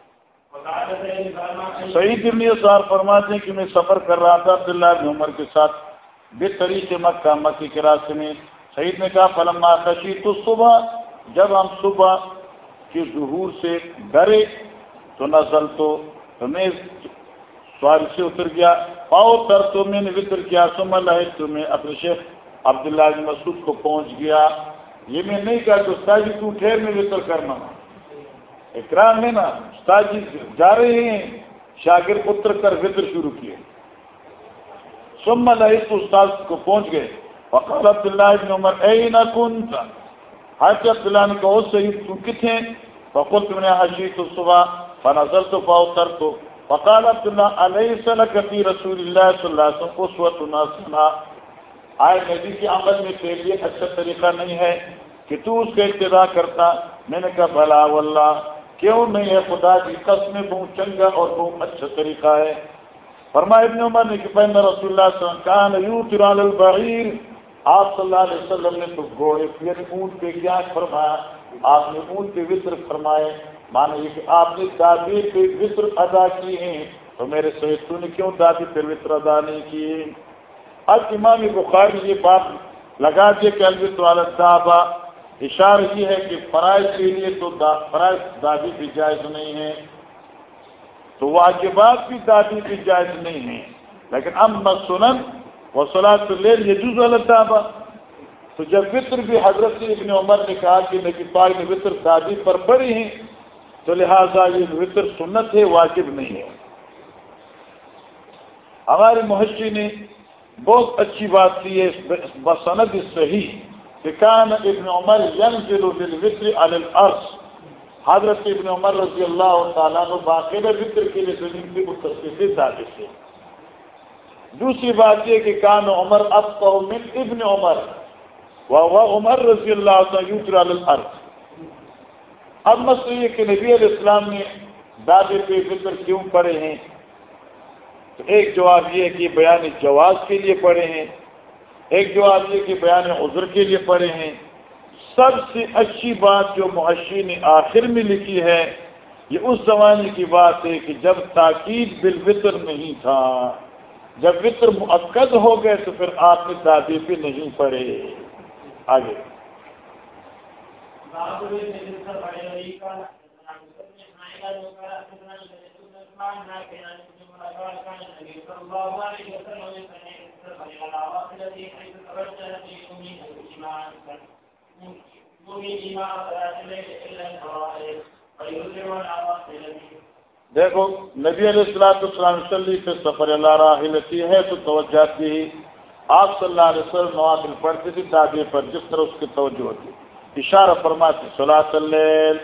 S1: صحیح ابن سار فرماتے ہیں کہ میں سفر کر رہا تھا عبداللہ بن عمر کے ساتھ بے طریقے مکہ مکی کے راستے میں۔ شہید نے کہا، فلما خشی تو صبح جب ہم صبح کے ظہور سے ڈرے تو نزل تو میں سواری سے اتر گیا۔ پاؤ تر تو میں نے وطر کیا سما لہے تو میں اپنے شیخ عبداللہ بن مسعود کو پہنچ گیا۔ یہ میں نہیں کہا کہ استاد جی تو ٹھہر میں وطر کرنا۔ اکرام ہے نا استاد جی جا رہے ہیں۔ شاگرد اتر کر وطر شروع کیے۔ سم لہی تو استاد کو پہنچ گئے۔ وقال عبداللہ ابن عمر اے نہ کون تھا حج عبداللہ نے کہو سعید تو کتنے فقلت من حجیت صبح فنزلت فاوترت فقال عبد الله علیہ لك في رسول الله صلی اللہ علیہ وسلم اسوه حسنہ آئے نبی کے عمل میں تیرے لیے اچھا طریقہ نہیں ہے کہ تو اس کا ابتدا کرتا۔ میں نے کہا بھلا واللہ کیوں نہیں ہے؟ خدا کی قسم بہت چنگا اور بہت اچھا طریقہ ہے۔ فرمایا ابن عمر نے کہ پہنا رسول اللہ صلی اللہ علیہ وسلم کان البعیر آپ صلی اللہ علیہ وسلم نے تو گھوڑے یعنی اونٹ پہ کیا فرمایا، آپ نے اونٹ پہ وطر فرمائے۔ مانا یہ کہ آپ نے دادی پہ وطر ادا کیے ہیں۔ تو میرے سہیت تو نے کیوں دادی پہ وطر ادا نہیں کیے؟ اب امام بخاری یہ بات لگا دیا کہ البت والا اشار یہ ہے کہ فرائض کے لیے تو فرائض دادی بھی جائز نہیں ہے تو واجبات بھی دادی بھی جائز نہیں ہے لیکن ام سنن وہ سلاد لے یہ جز اللہ تو جب وطر بھی حضرت ابن عمر نے کہا کہ نبی پاک نے وطر دادی پر پڑی ہیں، تو لہٰذا یہ وطر سنت ہے، واجب نہیں ہے۔ ہمارے محشی نے بہت اچھی بات کی ہے بسند صحیح۔ کان ابن عمر ینزل بالوطر علی الارض حضرت ابن عمر رضی اللہ تعالیٰ نے باقاعدہ وطر کے لیے زمین کی متصفی دادی سے دوسری بات یہ کہ کان عمر اب من ابن عمر. وہ عمر رضی اللہ یوتر الارض اب مسئلہ یہ کہ نبی علیہ السلام نے دادے پہ فکر کیوں پڑے ہیں؟ تو ایک جواب یہ کہ بیان جواز کے لیے پڑھے ہیں. ایک جواب یہ کہ بیان عذر کے لیے پڑھے ہیں، سب سے اچھی بات جو معاشی نے آخر میں لکھی ہے، یہ اس زمانے کی بات ہے کہ جب تاکید بالفطر نہیں تھا، جب وطر معقد ہو گئے تو پھر آپ نے دادی پہ نہیں پڑے آگے۔ دیکھو، نبی علیہ السلاۃ السلام صلی سے سفر اللہ راہ ہے تو توجہ تھی آپ صلی اللہ علیہ وسلم نوافل پڑھتے تھی دادی پر جس طرح اس کی توجہ ہوتی۔ اشارہ فرماتی صلاح اللیل۔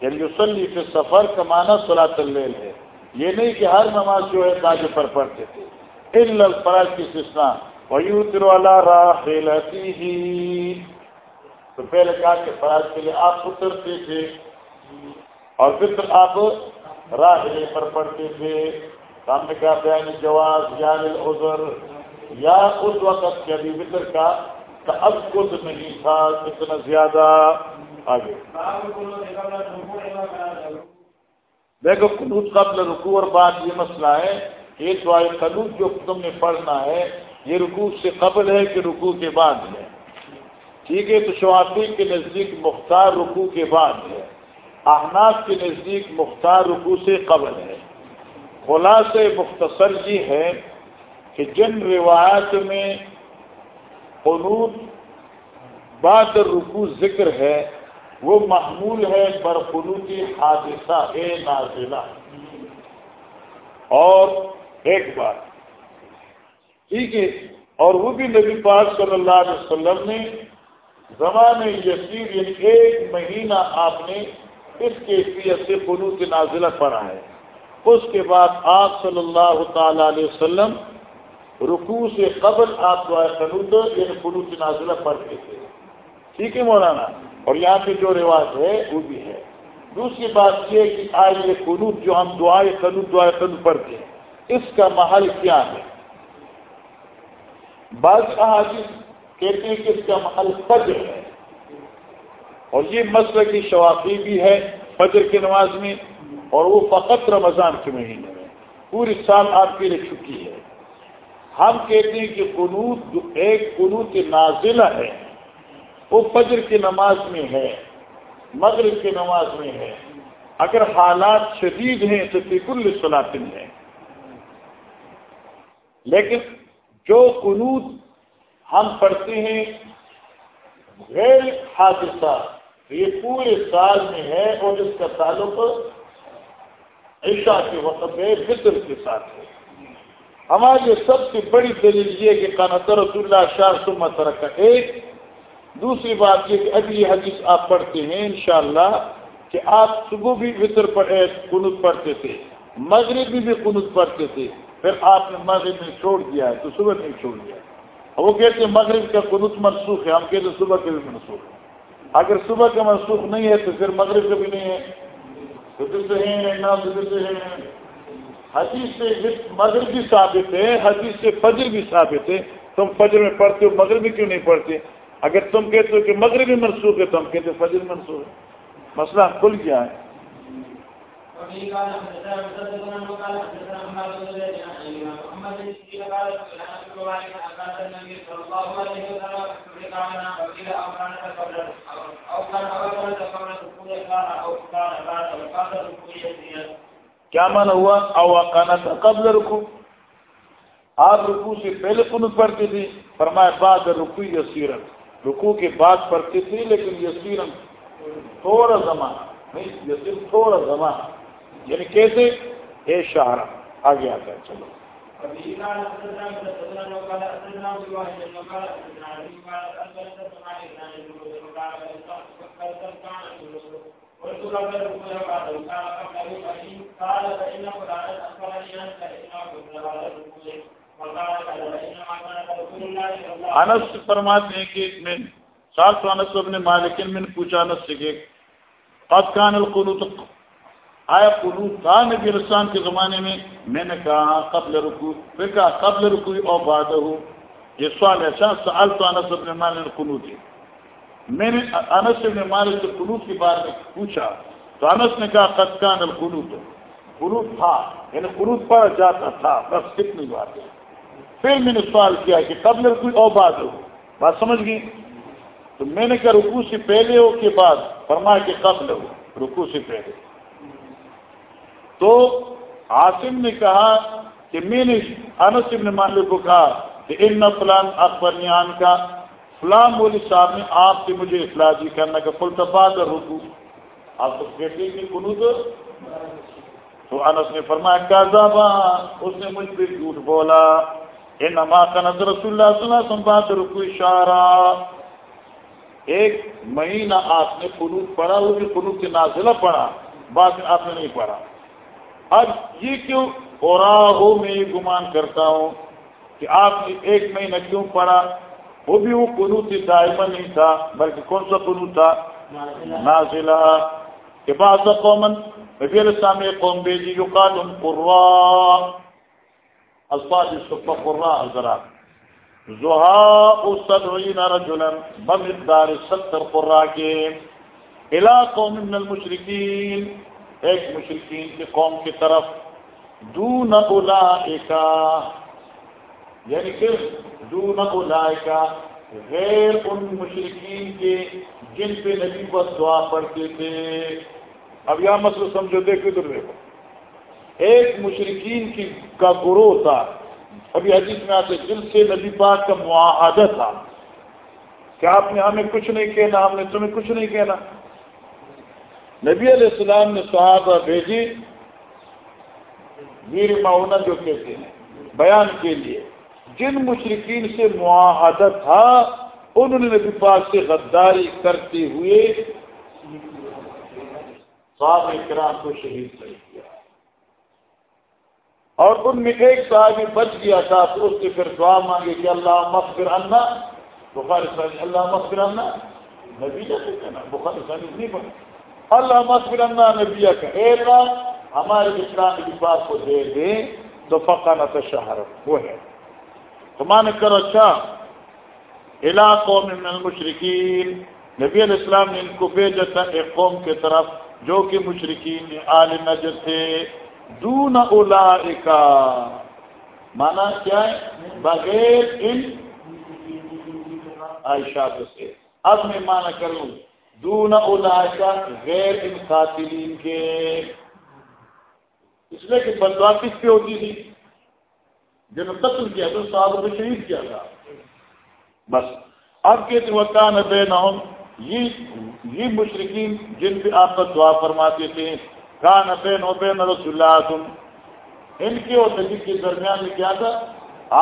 S1: یعنی یوسلی سے سفر کا معنی اللیل ہے۔ یہ نہیں کہ ہر نماز جو ہے دادی پر پڑھتے تھے۔ ان الفراج کی سسنا ویوتر والا راہ ہی تو پہلے کہا کہ فراج کے لیے آپ اترتے تھے۔ اور پھر آپ راہ پر پڑھتے تھے۔ ہم نے کہا بیان جواز جان العذر یا اس وقت کے ابھی وطر کا تحفظ نہیں تھا، اتنا زیادہ۔ آگے۔ دیکھو، قنوط قبل رکوع اور بات یہ مسئلہ ہے۔ کہ دعائے قنوط جو تم نے پڑھنا ہے، یہ رکوع سے قبل ہے کہ رکوع کے بعد ہے۔ ٹھیک ہے، تو شوافی کے نزدیک مختار رکوع کے بعد ہے۔ احناف کے نزدیک مختار رکو سے قبل ہے۔ خلاص مختصر یہ ہے کہ جن روایت میں قنوط بعد رکو ذکر ہے، وہ محمول ہے برقنوتی حادثہ، اے نازلہ۔ اور ایک بات۔ ٹھیک ہے، اور وہ بھی نبی پاک صلی اللہ علیہ وسلم نے زمانے یسیر یعنی ایک مہینہ آپ نے اس کیفیت سے قنوط نازلہ پڑا ہے۔ اس کے بعد آپ صلی اللہ تعالی علیہ وسلم رکوع سے قبل آپ دعا قنوط یعنی قنوط نازلہ پڑھتے تھے۔ ٹھیک ہے مولانا؟ اور یہاں پہ جو رواج ہے، وہ بھی ہے۔ دوسری بات یہ کہ آج یہ قنوط جو ہم دعائے قنوط دعائے قنوط پڑھتے ہیں۔ اس کا محل کیا ہے؟ بعض احادیث کہتے ہیں کہ اس کا محل فجر ہے۔ اور یہ مسئلہ کی شوافی بھی ہے فجر کی نماز میں، اور وہ فقط رمضان کے مہینے میں۔ پوری سال آپ کے لیے چھٹی ہے۔ ہم کہتے ہیں کہ قنوط ایک قنوط نازلہ ہے، وہ فجر کی نماز میں ہے، مغرب کی نماز میں ہے۔ اگر حالات شدید ہیں تو فکل سلاطن ہے۔ لیکن جو قنوط ہم پڑھتے ہیں، غیر حادثہ، یہ پورے سال میں ہے اور اس کا تعلق عشاء کے وقت ہے فطر کے ساتھ ہے۔ ہماری سب سے بڑی دلیل یہ کہ قانت رسول اللہ شاہ سمت رکھا ایک۔ دوسری بات یہ کہ ابھی یہ حدیث آپ پڑھتے ہیں انشاءاللہ کہ آپ صبح بھی وطر کنت پڑھتے تھے، مغرب بھی کنت پڑھتے تھے۔ پھر آپ نے مغرب میں چھوڑ دیا ہے، تو صبح میں چھوڑ دیا وہ کہتے ہیں مغرب کا کنت منسوخ ہے، ہم کہتے ہیں صبح کا بھی منسوخ ہے اگر صبح کا منسوخ نہیں ہے تو پھر مغرب کا بھی نہیں ہے۔ تو سے ہیں حدیث سے مغرب بھی ثابت ہے، حدیث سے فجر بھی ثابت ہے۔ تم فجر میں پڑھتے ہو، مغرب بھی کیوں نہیں پڑھتے؟ اگر تم کہتے ہو کہ مغربی منسوخ ہے تو ہم کہتے فجر منسوخ ہے۔ مسئلہ کھل گیا ہے۔ کیا مانا ہوا؟ اوقانا تھا قبل رکو آپ رکو سے پہلے کنت پڑھتے تھے فرمائے بعد رکو یسیرن. رکو کے بعد پڑھتے تھے لیکن یسیرن تھوڑا زمانہ نہیں یسیر تھوڑا زمانہ یعنی کیسے؟ اے شہرہ آگے آتا ہے چلو۔ انس فرماتے ہیں کہ میں سات سو انس اپنے مالکن میں نے پوچھا انس سے کہ قد کان القنوت آیا قنوت تھا نبی رسان کے زمانے میں؟ میں نے کہا ہاں، قبل رکو پھر کہا قبل رکو اور باد ہو یہ سوال ایسا سال تو انس اپنے مالک قنوت ہے میں نے انس ابن مالک سے قنوت کے بارے میں پوچھا، تو انس نے کہا، قد کان القنوت قنوت تھا یعنی قنوت پڑا جاتا تھا، بس کتنی بات ہے۔ پھر میں نے سوال کیا کہ قبل رکو اور باد ہو بات سمجھ گئی؟ تو میں نے کہا رکو سے پہلے ہو کے بعد، فرمایا کہ قبل ہو رکو سے پہلے۔ تو عاصم نے کہا کہ میں نے انس ابن مالک کو کہا کہ ان فلان اکبر کا، فلان مولی صاحب نے آپ سے مجھے اطلاع جی کرنا کہ فل تباد رکو۔ آپ تو کہتے کہ تو تو انس نے فرمایا کیا اس نے مجھ پہ جھوٹ بولا۔ ان نما کا نظر رسول اللہ صلی اللہ علیہ وسلم رکو اشارہ۔ ایک مہینہ آپ نے قنوط پڑھا، وہ بھی قنوط کے نازلہ پڑھا بعد میں آپ نے نہیں پڑھا۔ اب یہ کیوں اور ہو میں یہ گمان کرتا ہوں کہ آپ نے ایک مہینہ کیوں پڑھا؟ وہ بھی وہ قنوط دائمہ نہیں تھا، بلکہ کون سا قنوط تھا؟ نازلہ۔ کہ بعض قومن نبی علیہ السلام ایک قوم بیجی جو قال ان قرآ الفاظ اس کو قرآ حضرات۔ رجلا بمقدار ستر قرا کے۔ علاقوں من المشرقین ایک مشرقین کے قوم کی طرف، دون اولائکا یعنی کہ دون اولائکا غیر ان مشرقین کے جن پہ نبی بس دعا پڑھتے تھے۔ اب یہاں مسئلہ سمجھو، دیکھو ادھر دیکھو۔ ایک مشرقین کی کا گروہ تھا۔ ابھی حدیث میں آتے دل سے نبی پاک کا معاہدہ تھا۔ کہ آپ نے ہمیں کچھ نہیں کہنا؟ ہم نے تمہیں کچھ نہیں کہنا۔ نبی علیہ السلام نے صحابہ بھیجی ویر معاونہ جو کہتے ہیں بیان کے لیے۔ جن مشرقین سے معاہدہ تھا، انہوں نے نبی پاک سے غداری کرتے ہوئے صحابہ کرام کو شہید کر دیا۔ اور ان میں ایک صحابی بچ گیا تھا، تو اس سے پھر دعا مانگے کہ اللہ مغفر انا بخار صحیح اللہ مغفر انا نبی جیسے کہنا بخار صحیح نہیں بنے اللہ مغفر نبی کا اے اللہ، ہمارے اسلام کی بات کو دے دیں تو فقانہ تو شہر، وہ ہے۔ تو مان کرو اچھا علاقوں میں من نبی علیہ السلام نے ان کو بھیجا تھا ایک قوم کے طرف، جو کہ مشرقین آل نجر تھے۔ دون اولا مانا کیا ہے؟ بغیر ان عائشہ سے۔ اب میں مانا کروں دون اولاکا غیر ان قاتلین کے۔ اس لیے کہ بدوا کس پہ ہوتی تھی؟ جب قتل کیا تو صاحب نے شہید کیا تھا۔ بس، اب کے وقان بے نہ یہ یہ مشرقین جن پہ آپ کا دعا فرماتے تھے، کان بین و بین رسول اللہ تم ان کے اور نبی کے درمیان میں کیا تھا؟